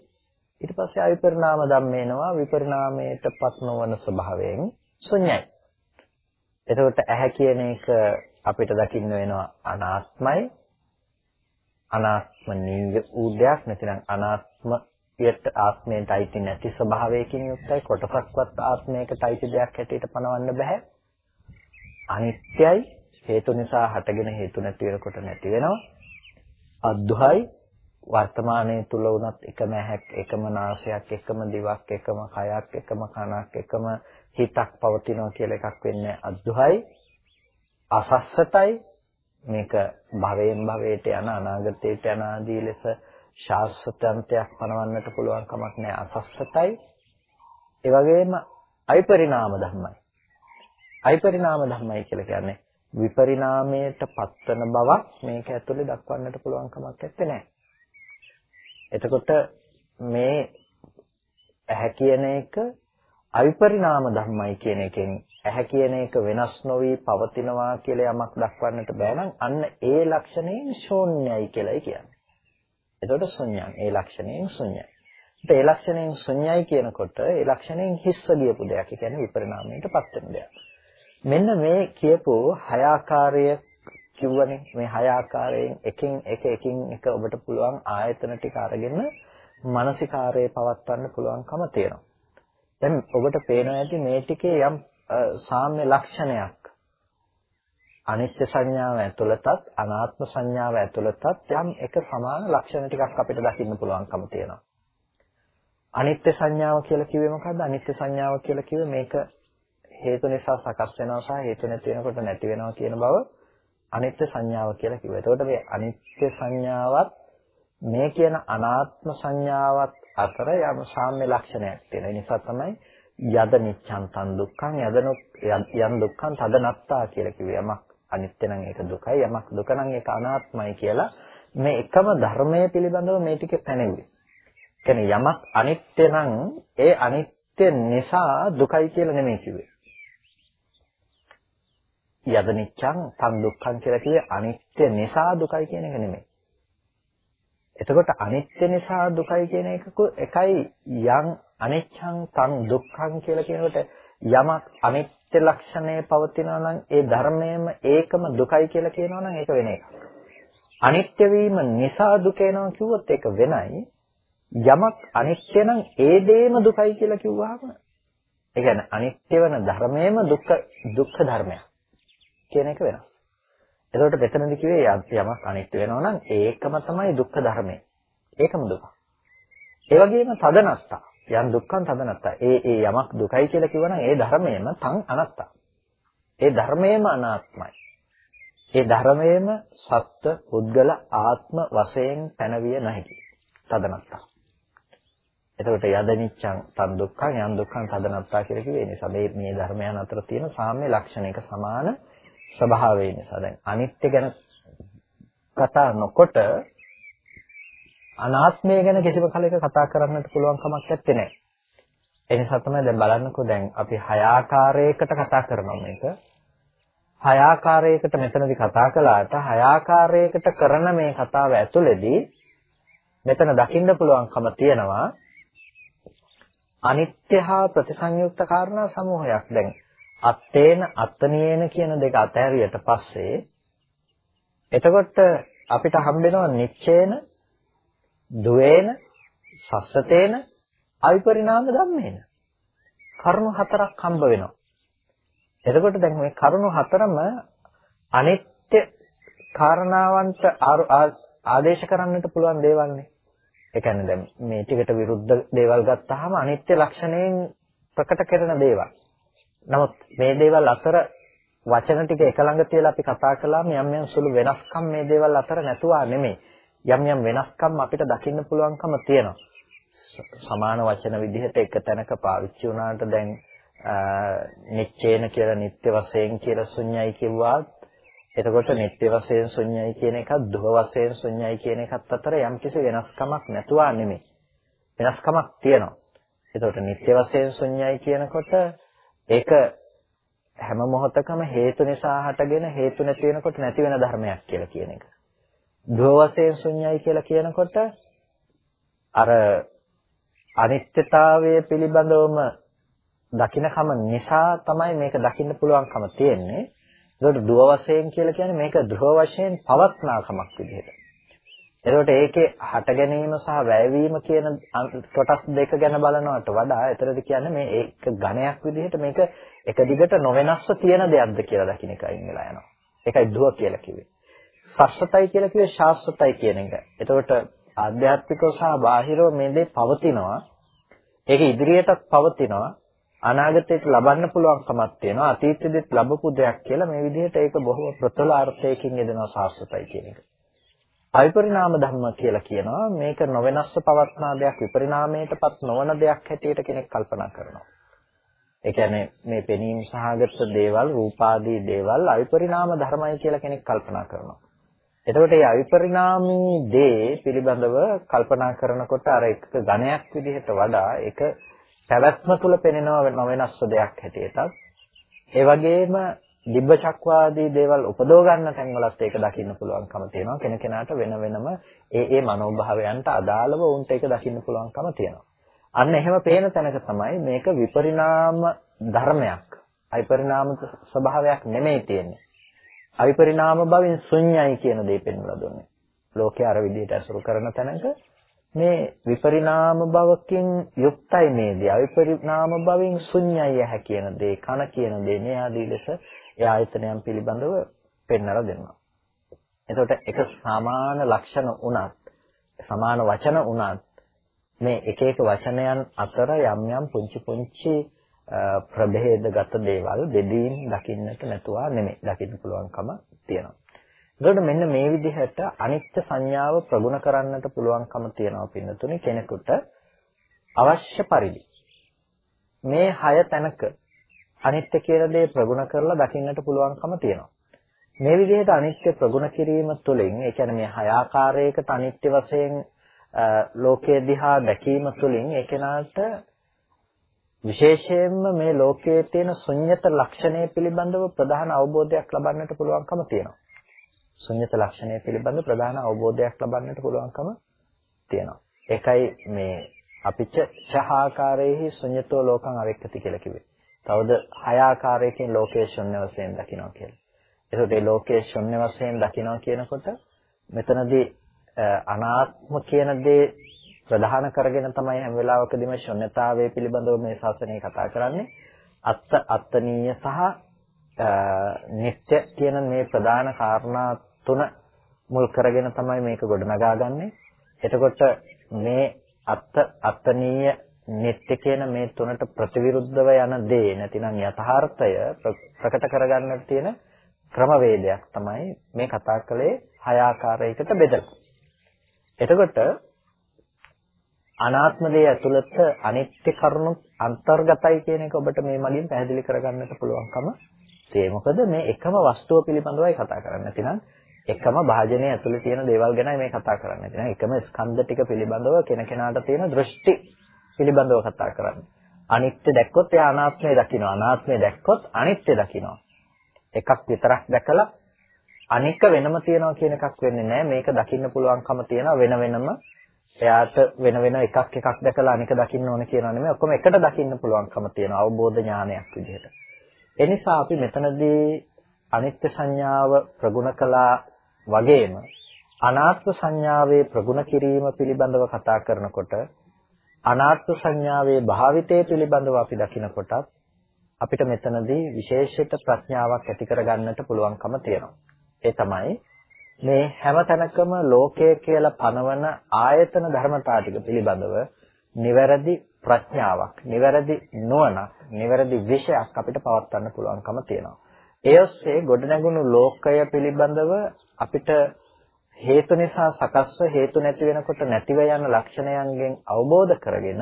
ඊට පස්සේ අවිපරිණාම ධම්මේනවා විපරිණාමයටපත් නොවන ස්වභාවයෙන් ශුන්‍යයි. එතකොට ඇහැ කියන එක අපිට දකින්න වෙනවා අනාත්මයි. අනාත්ම නිංග ඌදයක් නැතිනම් අනාත්මයට ආත්මයට අයිති නැති ස්වභාවයකින් යුක්තයි කොටසක්වත් ආත්මයකට අයිති දෙයක් හැටියට පනවන්න බෑ. අනිත්‍යයි හේතු නිසා හටගෙන හේතු නැති වෙනකොට නැති වෙනවා. අද්දුහයි වර්තමානයේ තුල වුණත් එකම ඇහැක් එකම නාසයක් එකම දිවක් එකම කයක් එකම කනක් එකම හිතක් පවතිනවා කියලා එකක් වෙන්නේ අද්දුහයි අසස්සතයි. මේක භවයෙන් භවයට යන අනාගතයට යන ආදී ලෙස ශාස්ත්‍රත්වයක් පනවන්නට පුළුවන් කමක් නැහැ. අසස්සතයි. ඒ වගේම අයිපරිණාම ධර්මයි. අයිපරිණාම ධර්මයි කියලා කියන්නේ විපරිණාමයට පත්වන බවක් මේක ඇතුලේ දක්වන්නට පුළුවන් කමක් නැත්තේ එතකොට මේ ඇහැ කියන එක අවිපරිණාම ධර්මයි කියන එකෙන් ඇහැ කියන එක වෙනස් නොවි පවතිනවා කියලා යමක් දක්වන්නට බෑ නම් අන්න ඒ ලක්ෂණයෙන් ශූන්‍යයි කියලායි කියන්නේ. එතකොට ශුන්‍යං ඒ ලක්ෂණයෙන් ශුන්‍යයි. ඒ ලක්ෂණයෙන් ශුන්‍යයි කියනකොට ඒ ලක්ෂණයෙන් හිස්ව ගියපු දෙයක්. ඒ කියන්නේ විපරිණාමයටපත් වෙන දෙයක්. මෙන්න මේ කියපු හය ආකාරය කිව්වනේ මේ හය ආකාරයෙන් එකින් එක එකින් එක ඔබට පුළුවන් ආයතන ටික අරගෙන මානසිකාරයේ පවත්වන්න පුළුවන්කම තියෙනවා. දැන් ඔබට පේනවා ඇති මේ ටිකේ යම් සාම්‍ය ලක්ෂණයක් අනිත්‍ය සංඥාව ඇතුළතත් අනාත්ම සංඥාව ඇතුළතත් යම් එක සමාන ලක්ෂණ ටිකක් අපිට දකින්න පුළුවන්කම තියෙනවා. අනිත්‍ය සංඥාව කියලා කිව්වේ මොකද්ද? අනිත්‍ය සංඥාව කියලා කිව්වේ මේක හේතු නිසා සකස් වෙනවා සහ හේතු නැති වෙනකොට නැති වෙනවා කියන බව අනිත්‍ය සංඥාව කියලා කිව්වා. එතකොට මේ අනිත්‍ය සංඥාවත් මේ කියන අනාත්ම සංඥාවත් අතර යම් සාම්‍ය ලක්ෂණයක් තියෙනවා. ඒ නිසා තමයි යද නිච්ඡන් තන් දුක්ඛං යදනොක් යම් දුක්ඛං තද නත්තා කියලා කිව්වේ. යමක් අනිත්‍ය නම් ඒක දුකයි, යමක් දුක නම් ඒක අනාත්මයි කියලා මේ එකම ධර්මයේ පිළිබඳව මේ ටිකේ පැනෙන්නේ. කියන්නේ යමක් අනිත්‍ය නම් ඒ අනිත්‍ය නිසා දුකයි කියලා නෙමෙයි කිව්වේ. යද නිච්ඡං තන් දුක්ඛං කියලා කිව්වේ අනිත්‍ය නිසා දුකයි කියන එක නෙමෙයි. එතකොට අනිත්‍ය නිසා දුකයි කියන එක එකයි යම් අනිච්ඡං තන් දුක්ඛං කියලා කියනකොට යමක් අනිත්‍ය ලක්ෂණය පවතිනවා නම් ඒ ධර්මයේම ඒකම දුකයි කියලා කියනවා නම් ඒක වෙන එකක්. අනිත්‍ය වීම නිසා දුක එනවා කිව්වොත් ඒක වෙනයි. යමක් අනිත්‍ය නම් ඒ දෙයම දුකයි කියලා කිව්වහම ඒ කියන්නේ අනිත්‍ය වෙන ධර්මයේම දුක්ඛ දුක්ඛ ධර්මයක්. කියන එක වෙනස්. එතකොට මෙතනදී කිව්වේ යමක් අනිත්‍ය වෙනවා නම් ඒකම තමයි දුක්ඛ ධර්මය. ඒකම දුක. ඒ වගේම තදනත්තා. යම් දුක්ඛං තදනත්තා. ඒ ඒ යමක් දුකයි කියලා කිව්වනම් ඒ ධර්මයේම තං අනත්තා. ඒ ධර්මයේම අනාත්මයි. ඒ ධර්මයේම සත්ත්ව, පුද්ගල, ආත්ම වශයෙන් පැනවිය නොහැකි. තදනත්තා. එතකොට යදනිච්ඡං තන් දුක්ඛං යන් දුක්ඛං තදනත්තා කියලා කිව්වේ නිසා මේ මේ ධර්මයන් අතර තියෙන සාම්‍ය ලක්ෂණයක සමාන ස්වභාවය නිසා දැන් අනිත්‍ය ගැන කතා නොකොට අනාත්මය ගැන කිසිම කලයක කතා කරන්නට පුළුවන් කමක් නැත්තේ නෑ. ඒ නිසා තමයි දැන් බලන්නකෝ දැන් අපි හය ආකාරයකට කතා කරනවා මේක. හය ආකාරයකට මෙතනදී කතා කළාට හය ආකාරයකට කරන මේ කතාව ඇතුළේදී මෙතන දකින්න පුළුවන්කම තියෙනවා අනිත්‍ය හා ප්‍රතිසංයුක්ත කාරණා සමූහයක්. දැන් අත්තේන අත්තනියේන කියන දෙක අතහැරියට පස්සේ එතකොට අපිට හම්බෙනවා නිච්චේන දුවේන සස්සතේන අවිපරිණාම ධම්මේන කරුණු හතරක් හම්බ වෙනවා. එතකොට දැන් මේ කරුණු හතරම අනිත්‍ය කාරණාවන්ට ආදේශ කරන්නට පුළුවන් දේවල්නේ. ඒ කියන්නේ දැන් මේ ටිකට විරුද්ධ දේවල් ගත්තාම අනිත්‍ය ලක්ෂණයෙන් ප්‍රකට කරන දේවල්. නමුත් මේ දේවල් අතර වචන ටික එක ළඟ තියලා අපි කතා කළාම යම් යම් සුළු වෙනස්කම් මේ දේවල් අතර නැතුවා නෙමෙයි. යම් යම් වෙනස්කම් අපිට දකින්න පුළුවන්කම තියෙනවා. සමාන වචන විදිහට එක තැනක පාවිච්චි වුණාට දැන් නිච්චේන කියලා නිත්‍ය වශයෙන් කියලා ශුන්‍යයි කිව්වා එතකොට නිත්‍ය වශයෙන් ශුන්‍යයි කියන එකත් දුහ වශයෙන් ශුන්‍යයි කියන එකත් අතර යම්කිසි වෙනස්කමක් නැතුවා නෙමෙයි. වෙනස්කමක් තියෙනවා. එතකොට නිත්‍ය වශයෙන් ශුන්‍යයි කියනකොට ඒක හැම මොහොතකම හේතු නිසා හටගෙන හේතු නැති වෙනකොට නැති වෙන ධර්මයක් කියලා කියන එක. දුහ වශයෙන් ශුන්‍යයි කියලා කියනකොට අර අනිත්‍යතාවය පිළිබඳවම දකින්නකම නිසා තමයි මේක දකින්න පුළුවන්කම තියෙන්නේ. ඒකට දුව වශයෙන් කියලා කියන්නේ මේක ධ්‍රුව වශයෙන් පවත්නාකමක් විදිහට. එතකොට ඒකේ හට ගැනීම සහ වැයවීම කියන කොටස් දෙක ගැන බලනවට වඩා එතරම් කියන්නේ මේ ඒක ඝණයක් විදිහට මේක එක දිගට නොවෙනස්ව තියෙන දෙයක්ද කියලා දකින්න එකයි ඉන්නලා යනවා. ඒකයි දුව කියලා කිව්වේ. සස්සතයි කියලා කිව්වේ ශාස්ත්‍රතයි කියන එක. එතකොට ආධ්‍යාත්මිකව සහ බාහිරව මේ දේ පවතිනවා. ඒක ඉදිරියටත් පවතිනවා. අනාගතයට ලබන්න පුළුවන්කමක් තියෙනවා අතීතයේදීත් ලැබපු දෙයක් කියලා මේ විදිහට ඒක බොහෝ ප්‍රතල අර්ථයකින් යෙදෙනවා සාස්වතයි කියන එක. අවිපරිණාම ධර්ම කියලා කියනවා මේක නොවෙනස්ව පවත්නා දෙයක් විපරිණාමයටපත් නොවන දෙයක් හැටියට කෙනෙක් කල්පනා කරනවා. ඒ කියන්නේ මේ පෙනීම සහගත දේවල් රූපාදී දේවල් අවිපරිණාම ධර්මයි කියලා කෙනෙක් කල්පනා කරනවා. එතකොට මේ අවිපරිණාමී දේ පිළිබඳව කල්පනා කරනකොට අර එක ඝණයක් විදිහට වඩා එක පැවැත්ම තුල පෙනෙනව නොවෙනස්ව දෙයක් හැටියටත් ඒ වගේම දිබ්බ චක්වාදී දේවල් උපදව ගන්න තැන්වලත් ඒක දකින්න පුළුවන්කම තියෙනවා. කෙනකෙනාට වෙන වෙනම ඒ ඒ මනෝභාවයන්ට අදාළව උන්ට ඒක දකින්න පුළුවන්කම තියෙනවා. අන්න එහෙම පේන තැනක තමයි මේක විපරිණාම ධර්මයක් අවිපරිණාම ස්වභාවයක් නෙමෙයි තියෙන්නේ. අවිපරිණාම බවින් ශුන්‍යයි කියන දේ පෙන්වලා දුන්නේ. ලෝකයේ අර විදිහට අසුරු කරන තැනක මේ විපරිණාම භවකින් යුක්තයි මේ දේ. අවිපරිණාම භවෙන් ශුන්‍යය හැ කියන දේ, කන කියන දේ මේ ආදී ලෙස ඒ ආයතනයන් පිළිබඳව පෙන්වලා දෙනවා. එතකොට එක සමාන ලක්ෂණ උනත්, සමාන වචන උනත් මේ එක එක වචනයන් අතර යම් යම් පුංචි පුංචි ප්‍රභේදගත දේවල් බෙදීම් දකින්නට නැතුවා නෙමෙයි. දකින්න පුළුවන්කම තියෙනවා. එතකොට මෙන්න මේ විදිහට අනිත්‍ය සංඥාව ප්‍රගුණ කරන්නට පුළුවන්කම තියෙනවා පින්නතුනේ කෙනෙකුට අවශ්‍ය පරිදි මේ හය තැනක අනිත්‍ය කියන දේ ප්‍රගුණ කරලා දකින්නට පුළුවන්කම තියෙනවා. මේ විදිහට අනිත්‍ය ප්‍රගුණ කිරීම තුළින් ඒ කියන්නේ මේ හය ආකාරයකට අනිත්‍ය වශයෙන් ලෝකයේ දිහා දැකීම තුළින් ඒ කෙනාට විශේෂයෙන්ම මේ ලෝකයේ තියෙන ශුන්්‍යත ලක්ෂණය පිළිබඳව ප්‍රධාන අවබෝධයක් ලබන්නට පුළුවන්කම තියෙනවා. ශුන්්‍යත ලක්ෂණය පිළිබඳ ප්‍රධාන අවබෝධයක් ලබන්නට පුළුවන්කම තියෙනවා. ඒකයි මේ අපිච්ච චහාකාරයේහි ශුන්්‍යතෝ ලෝකං අවෙක්කති කියලා කිව්වේ. තවද හය ආකාරයකින් ලෝකයේ ශුන්‍ය වශයෙන් දකිනවා කියලා. ඒකට මේ ලෝකයේ ශුන්‍ය වශයෙන් දකිනවා කියනකොට මෙතනදී අනාත්ම කියන දේ ප්‍රධාන කරගෙන තමයි හැම වෙලාවකදීම ශුන්‍යතාවය පිළිබඳව මේ ශාසනය කතා කරන්නේ. අත්ත අත්තනීය සහ නিত্য කියන මේ ප්‍රධාන කාරණා තුන මුල් කරගෙන තමයි මේක ගොඩනගාගන්නේ. එතකොට මේ අත්ත අත්තනීය නিত্য කියන මේ තුනට ප්‍රතිවිරුද්ධව යන දේ නැතිනම් යථාර්ථය ප්‍රකට කරගන්නට තියෙන ක්‍රමවේදයක් තමයි මේ කතා කළේ හය ආකාරයකට බෙදලා. එතකොට අනාත්ම දේ ඇතුළත අනිත්‍ය කරුණු අන්තර්ගතයි කියන එක ඔබට මේ මගින් පැහැදිලි කරගන්නට පුළුවන්කම තියෙයි. මොකද මේ එකම වස්තුව පිළිබඳවයි කතා කරන්නේ. නැතිනම් එකම භාජනය ඇතුලේ තියෙන දේවල් ගැනයි මේ කතා කරන්නේ. නැතිනම් එකම ස්කන්ධ ටික පිළිබඳව කෙනකෙනාට තියෙන දෘෂ්ටි පිළිබඳව කතා කරන්නේ. අනිත්‍ය දැක්කොත් එයා අනාත්මය දකිනවා. අනාත්මය දැක්කොත් අනිත්‍ය දකිනවා. එකක් විතරක් දැකලා අනික වෙනම තියනවා කියන එකක් වෙන්නේ නැහැ. මේක දකින්න පුළුවන්කම තියෙනවා වෙන වෙනම. එයාට වෙන වෙන එකක් එකක් දැකලා අනික දකින්න ඕන කියනවා නෙමෙයි. ඔක්කොම එකට දකින්න පුළුවන්කම තියෙනවා. අවබෝධ ඥානයක් විදිහට. ඒ නිසා අපි මෙතනදී අනිත්‍ය සංඥාව ප්‍රගුණ කළා වගේම අනාත්ම සංඥාවේ ප්‍රගුණ කිරීම පිළිබඳව කතා කරනකොට අනාත්ම සංඥාවේ භාවිතය පිළිබඳව අපි දකිනකොටත් අපිට මෙතනදී විශේෂිත ප්‍රඥාවක් ඇති කරගන්නට පුළුවන්කම තියෙනවා. ඒ තමයි මේ හැම තැනකම ලෝකය කියලා පනවන ආයතන ධර්මතා ටික පිළිබඳව නිවැරදි ප්‍රඥාවක්, නිවැරදි නුවණක්, නිවැරදි විෂයක් අපිට පවත්වන්න පුළුවන්කම තියෙනවා. ඒ ඔස්සේ ගොඩනැගුණු ලෝකය පිළිබඳව අපිට හේතු නිසා සකස්ව හේතු නැති වෙනකොට නැතිව යන ලක්ෂණයන්ගෙන් අවබෝධ කරගෙන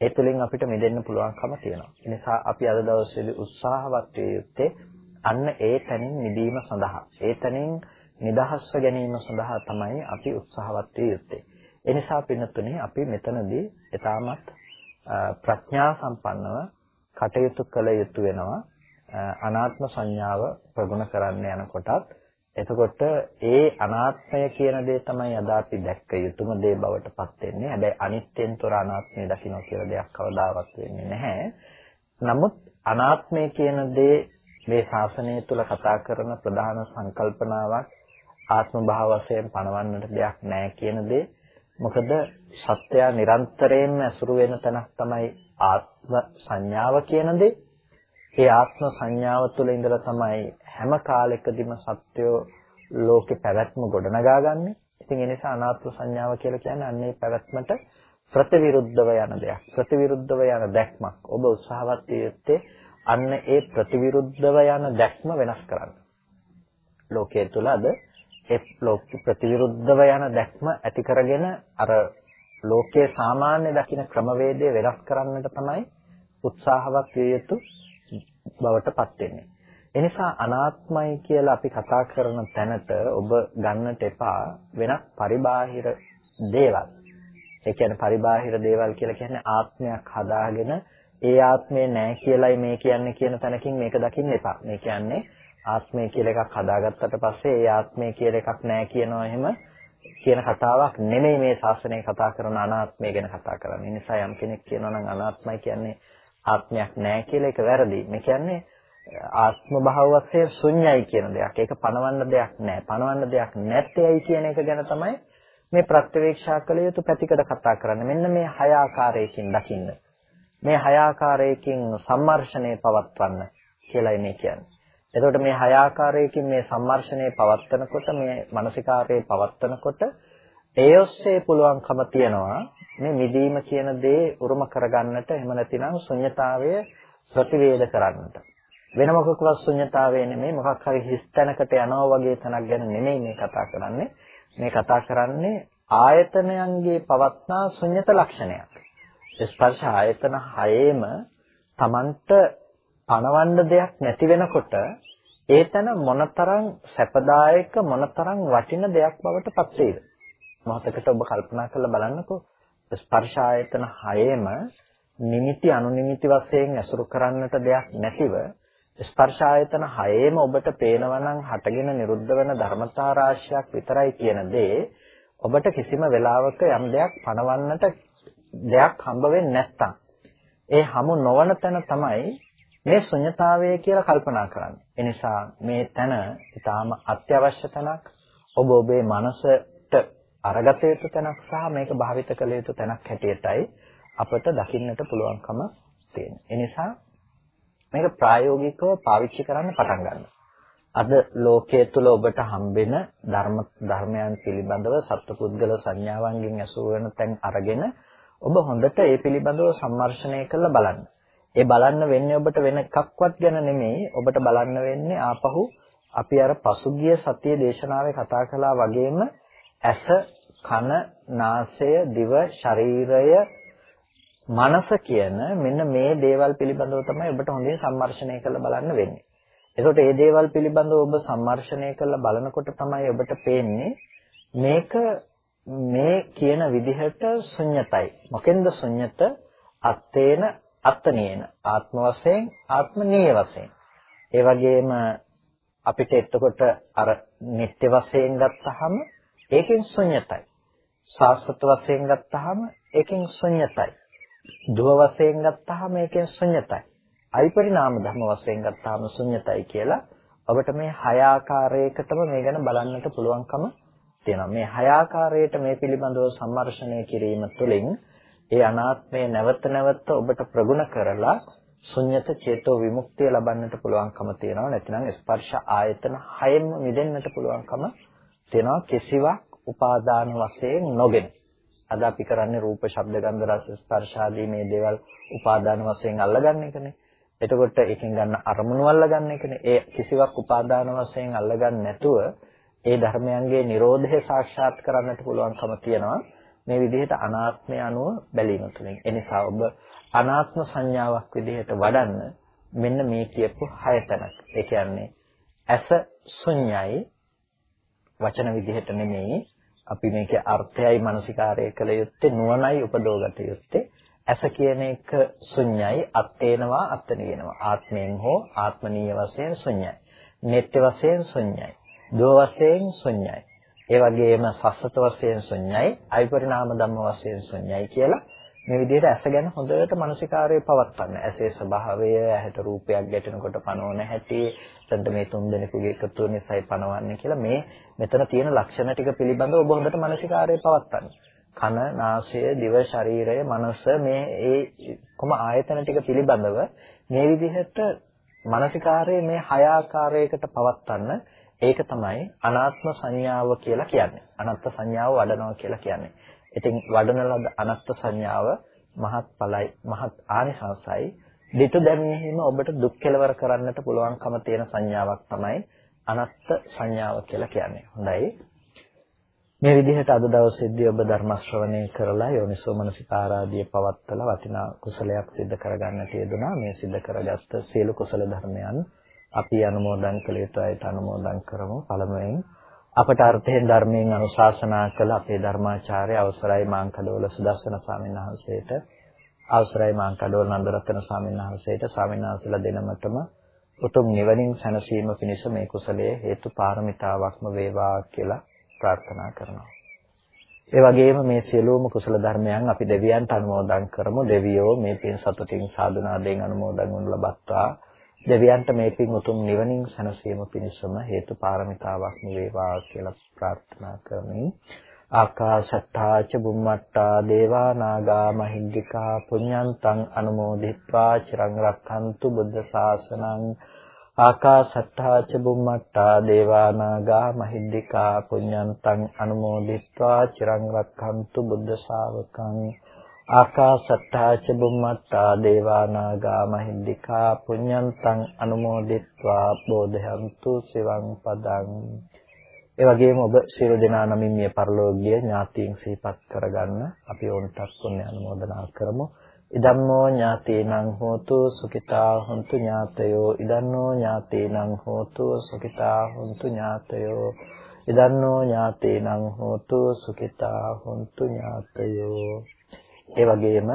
ඒ තුළින් අපිට මිදෙන්න පුළුවන්කම තියෙනවා. ඒ නිසා අපි අද දවසේදී උත්සාහවත් විය යුත්තේ අන්න ඒ තැනින් මිදීම සඳහා. ඒ තැනින් නිදහස්ව ගැනීම සඳහා තමයි අපි උත්සාහවත් විය යුත්තේ. ඒ නිසා පින්නතුනේ අපි මෙතනදී ඊටමත් ප්‍රඥා සම්පන්නව කටයුතු කළ යුතු වෙනවා. අනාත්ම සංඥාව ප්‍රගුණ කරන්න යනකොටත් එතකොට ඒ අනාත්මය කියන දේ තමයි අද අපි දැක්ක යුතුම දේ බවට පත් වෙන්නේ. හැබැයි අනිත්‍යෙන් තොර අනාත්මය දකින්න කියලා දෙයක් කවදාවත් වෙන්නේ නැහැ. නමුත් අනාත්මය කියන දේ මේ ශාසනය තුල කතා කරන ප්‍රධාන සංකල්පනාවක් ආත්ම භාව වශයෙන් පණවන්නට දෙයක් නැහැ කියන දේ. මොකද සත්‍යය නිරන්තරයෙන්ම ඇසුරු වෙන තැනක් තමයි ආත්ම සංඥාව කියන දේ. ඒ ආත්ම සංඥාව තුළ ඉඳලා තමයි හැම කාලෙකදීම සත්‍යෝ ලෝකේ පැවැත්ම ගොඩනගාගන්නේ. ඉතින් ඒ නිසා අනාත්ම සංඥාව කියලා කියන්නේ අන්නේ පැවැත්මට ප්‍රතිවිරුද්ධව යන දෙයක්. ප්‍රතිවිරුද්ධව යන දැක්මක්. ඔබ උත්සාහවත් යුත්තේ අන්න ඒ ප්‍රතිවිරුද්ධව යන දැක්ම වෙනස් කරන්න. ලෝකයේ තුල අද ඒ ලෝක ප්‍රතිවිරුද්ධව යන දැක්ම ඇති කරගෙන අර ලෝකයේ සාමාන්‍ය දකින්න ක්‍රමවේදය වෙනස් කරන්නට තමයි උත්සාහවත් විය යුතු බවට පත් වෙන්නේ. එනිසා අනාත්මයි කියලා අපි කතා කරන තැනට ඔබ ගන්නට එපා වෙනත් පරිබාහිර දේවල්. ඒ කියන්නේ පරිබාහිර දේවල් කියලා කියන්නේ ආත්මයක් හදාගෙන ඒ ආත්මේ නැහැ කියලයි මේ කියන්නේ කියන තැනකින් මේක දකින්න එපා. මේ කියන්නේ ආත්මය කියලා එකක් හදාගත්තට පස්සේ ඒ ආත්මය කියලා එකක් නැහැ කියනවා එහෙම කියන කතාවක් නෙමෙයි මේ ශාස්ත්‍රයේ කතා කරන අනාත්මය ගැන කතා කරන්නේ. ඒ නිසා යම් කෙනෙක් කියනවා නම් අනාත්මයි කියන්නේ ආත්මයක් නැහැ කියලා ඒක වැරදි. මේ කියන්නේ ආත්ම භාව වශයෙන් ශුන්‍යයි කියන දෙයක්. ඒක පණවන්න දෙයක් නැහැ. පණවන්න දෙයක් නැත්තේයි කියන එක ගැන තමයි මේ ප්‍රත්‍යවේක්ෂා කළ යුතු පැතිකඩ කතා කරන්නේ. මෙන්න මේ හය ආකාරයකින් දකින්න. මේ හය ආකාරයකින් සම්මර්ෂණය පවත්වන්න කියලායි මේ කියන්නේ. එතකොට මේ හය ආකාරයකින් මේ සම්මර්ෂණය පවත්වනකොට මේ මානසිකාරයේ පවත්වනකොට ඒ ඔස්සේ පුළුවන්කම තියනවා මේ මිදීම කියන දේ උරුම කරගන්නට එහෙම නැතිනම් ශුන්්‍යතාවය ප්‍රතිවේද කරන්නට. වෙන මොකක්වත් ශුන්්‍යතාවය නෙමෙයි මොකක් හරි හිස් තැනකට යනවා වගේ තැනක් ගැන නෙමෙයි මේ කතා කරන්නේ. මේ කතා කරන්නේ ආයතනයන්ගේ පවත්නා ශුන්්‍යත ලක්ෂණයක්. ස්පර්ශ ආයතන හයේම Tamanට පණවන්න දෙයක් නැති වෙනකොට ඒතන මොනතරම් සැපදායක මොනතරම් වටින දෙයක් බවට පත් වේද? මොහොතකට ඔබ කල්පනා කරලා බලන්නකෝ ස්පර්ශ ආයතන හයේම නිමිති අනුනිමිති වශයෙන් ඇසුරු කරන්නට දෙයක් නැතිව ස්පර්ශ ආයතන හයේම ඔබට පේනවා නම් හටගෙන නිරුද්ධ වෙන ධර්මතා රාශියක් විතරයි කියන දේ ඔබට කිසිම වෙලාවක යම් දෙයක් පණවන්නට දෙයක් හම්බ වෙන්නේ නැත්තම් ඒ හමු නොවන තැන තමයි මේ ශුන්්‍යතාවය කියලා කල්පනා කරන්නේ. ඒ නිසා මේ තැන ඊටාම අත්‍යවශ්‍ය තැනක්. ඔබ ඔබේ මනසට අරගත යුතු තැනක් සහ මේක භාවිත කළ යුතු තැනක් හැටියටයි අපට දකින්නට පුළුවන්කම තියෙන්නේ. ඒ නිසා මේක ප්‍රායෝගිකව පාවිච්චි කරන්න පටන් ගන්න. අද ලෝකයේ තුල ඔබට හම්බෙන ධර්ම ධර්මයන් පිළිබඳව සත්පුද්ගල සංඥාවන්ගෙන් ඇසුරු වෙන තැන් අරගෙන ඔබ හොඳට ඒ පිළිබඳව සම්මර්ෂණය කරලා බලන්න. ඒ බලන්න වෙන්නේ ඔබට වෙන එකක්වත් ගැන නෙමෙයි ඔබට බලන්න වෙන්නේ ආපහු අපි අර පසුගිය සතියේ දේශනාවේ කතා කළා වගේම ඇස කන, නාසය, දිව, ශරීරය, මනස කියන මෙන්න මේ දේවල් පිළිබඳව තමයි ඔබට හොඳින් සම්මර්ෂණය කරලා බලන්න වෙන්නේ. එතකොට මේ දේවල් පිළිබඳව ඔබ සම්මර්ෂණය කරලා බලනකොට තමයි ඔබට පේන්නේ මේක මේ කියන විදිහට ශුන්්‍යතයි. මොකෙන්ද ශුන්්‍යත? අත්තේන අත්තනේන ආත්ම වශයෙන් ආත්මනීය වශයෙන්. ඒ වගේම අපිට එතකොට අර නිත්‍ය වශයෙන් ගත්තාම ඒකෙන් ශුන්්‍යතයි. සාස්වත වශයෙන් ගත්තාම ඒකෙන් ශුන්්‍යතයි. දුව වශයෙන් ගත්තාම ඒකෙන් ශුන්්‍යතයි. අවිපරිණාම ධර්ම වශයෙන් ගත්තාම ශුන්්‍යතයි කියලා ඔබට මේ හය ආකාරයකටම මේ ගැන බලන්නට පුළුවන්කම තියෙනවා. මේ හය ආකාරයට මේ පිළිබඳව සම්මර්ෂණය කිරීම තුළින් ඒ අනාත්මය නැවත නැවත ඔබට ප්‍රගුණ කරලා ශුන්්‍යත චේතෝ විමුක්තිය ලබන්නට පුළුවන්කම තියෙනවා. නැතිනම් ස්පර්ශ ආයතන හයෙන්ම මිදෙන්නට පුළුවන්කම තියෙනවා. කිසිවක් උපාදාන වශයෙන් නොගෙන. අද අපි කරන්නේ රූප, ශබ්ද, ගන්ධ, රස, ස්පර්ශ ආදී මේ දේවල් උපාදාන වශයෙන් අල්ලගන්න එකනේ. එතකොට එකෙන් ගන්න අරමුණු අල්ලගන්න එකනේ. ඒ කිසිවක් උපාදාන වශයෙන් අල්ලගන්න නැතුව ඒ ධර්මයන්ගේ Nirodhe සාක්ෂාත් කරන්නට පුළුවන්කම තියෙනවා. මේ විදිහට අනාත්මය අනුව බැලීම තුළින්. එනිසා ඔබ අනාත්ම සංඥාවක් විදිහට වඩන්න මෙන්න මේ කියපු හය තැනක්. ඒ කියන්නේ ඇස ශුන්‍යයි වචන විදිහට නෙමෙයි. අපි මේකේ අර්ථයයි මානසිකාරය කළ යුත්තේ නුවණයි උපදෝගත යුත්තේ. ඇස කියන එක ශුන්‍යයි අත්තේනවා අත්තනියනවා ආත්මයෙන් හෝ ආත්මනීය වශයෙන් ශුන්‍යයි. නෙත්‍ය වශයෙන් ශුන්‍යයි. දෝ වශයෙන් ශුන්‍යයි. ඒ වගේම සස්සත වශයෙන් ශුන්‍යයි. අවිපරිණාම ධම්ම වශයෙන් ශුන්‍යයි කියලා මේ විදිහට ඇස ගැන හොඳට මානසිකාරයේ පවත්වන්න. ඇසේ ස්වභාවය, ඇහැට රූපයක් ගැටෙනකොට පනවන හැටි, එතනට මේ තුන් දෙනෙකුගේ එකතු නිසායි පනවන්නේ කියලා මේ මෙතන තියෙන ලක්ෂණ ටික පිළිබඳව ඔබ හොඳට මානසිකාරයේ පවත්වන්න. කන, නාසය, දිව, ශරීරය, මනස මේ ඒ කොම ආයතන ටික පිළිබඳව මේ විදිහට මානසිකාරයේ මේ හය ආකාරයකට පවත්වන්න ඒක තමයි අනාත්ම සංඥාව කියලා කියන්නේ. අනාත්ම සංඥාව වඩනවා කියලා කියන්නේ. ඉතින් වඩන ලද අනත්ත් සංඥාව මහත් ඵලයි මහත් ආනිසංසයි. ditu දැමීමෙහිම ඔබට දුක් කෙලවර කරන්නට පුළුවන්කම තියෙන සංඥාවක් තමයි අනත්ත් සංඥාව කියලා කියන්නේ. හොඳයි. මේ විදිහට අද දවසේදී ඔබ ධර්ම ශ්‍රවණය කරලා යෝනිසෝ මනසිකාරාදී පවත්තලා වටිනා කුසලයක් සිද්ධ කරගන්නට යෙදුනා. මේ සිද්ධ කරගත්ත සියලු කුසල ධර්මයන් අපි අනුමෝදන් කළ යුතු අයට අනුමෝදන් කරමු. පළමුවෙන් අපට අර්ථයෙන් ධර්මයෙන් අනුශාසනා කළ අපේ ධර්මාචාර්ය අවසරයි මාංකඩවල සුදස්සන ස්වාමීන් වහන්සේට අවසරයි මාංකඩවල නන්දරත්න ස්වාමීන් වහන්සේට ස්වාමීන් වහන්සේලා දෙනමතම උතුම් නිවනින් සැනසීම පිණිස මේ කුසලයේ හේතු පාරමිතාවක්ම වේවා කියලා ප්‍රාර්ථනා කරනවා. ඒ වගේම මේ සියලුම කුසල ධර්මයන් අපි දෙවියන්ට අනුමෝදන් කරමු. දෙවියෝ මේ පින් සතුටින් සාදුනාදෙන් අනුමෝදන් වනු ලබත්වා. දෙවියන්ට මේ පින් උතුම් නිවනින් සැනසීම පිණිසම හේතු පාරමිතාවක් වේවා කියලා ප්‍රාර්ථනා කරමින් ආකාශට්ටා ච බුම්මට්ටා දේවා නාග මහින්దికා පුඤ්ඤන්තං අනුමෝදිත්වා චිරං රක්ඛන්තු බුද්ධ ශාසනං. ආකාශට්ටා ච බුම්මට්ටා දේවා නාග මහින්దికා පුඤ්ඤන්තං අනුමෝදිත්වා චිරං රක්ඛන්තු බුද්ධ ශාවකං. ආකාසත්තා ච බුම්මත්තා දේවා නාග මහිද්దికා පුඤ්ඤන්තං අනුමෝදිත්වා බෝධයන්තු සිවං පදං. ඒ වගේම ඔබ සියලු දෙනා නමින් මිය පරලෝකීය ඥාතීන් සිහිපත් කරගන්න අපි ඕනටත් පුණ්‍ය අනුමෝදනා කරමු. ඉදම්මෝ ඥාතීනං හෝතු සුඛිතා හොන්තු ඥාතයෝ. ඉදන්නෝ ඥාතීනං හෝතු සුඛිතා හොන්තු ඥාතයෝ. ඉදන්නෝ ඥාතීනං හෝතු සුඛිතා හොන්තු ඥාතයෝ. ඒ වගේම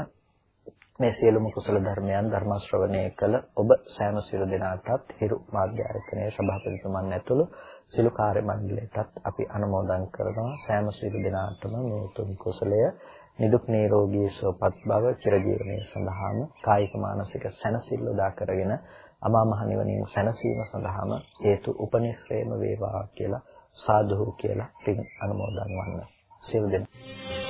මේ සියලුම කුසල ධර්මයන් ධර්ම ශ්‍රවණය කළ ඔබ සෑම සියලු දෙනාටත් හිරු මාධ්‍ය ආයතනයේ සභාපතිතුමන් ඇතුළු සියලු කාර්ය මණ්ඩලයටත් අපි අනුමෝදන් කරනවා. සෑම සියලු දෙනාටම මේ උතුම් කුසලය නිදුක් නිරෝගී සුවපත් භව චිරජීවනයේ සඳහාම කායික මානසික සැනසෙල්ල උදා කරගෙන අමා මහ නිවනින් සැනසීම සඳහාම හේතු උපනිශ්‍රේම වේවා කියලා සාදුහු කියලා පින් අනුමෝදන් වන්න. සියලු දෙනා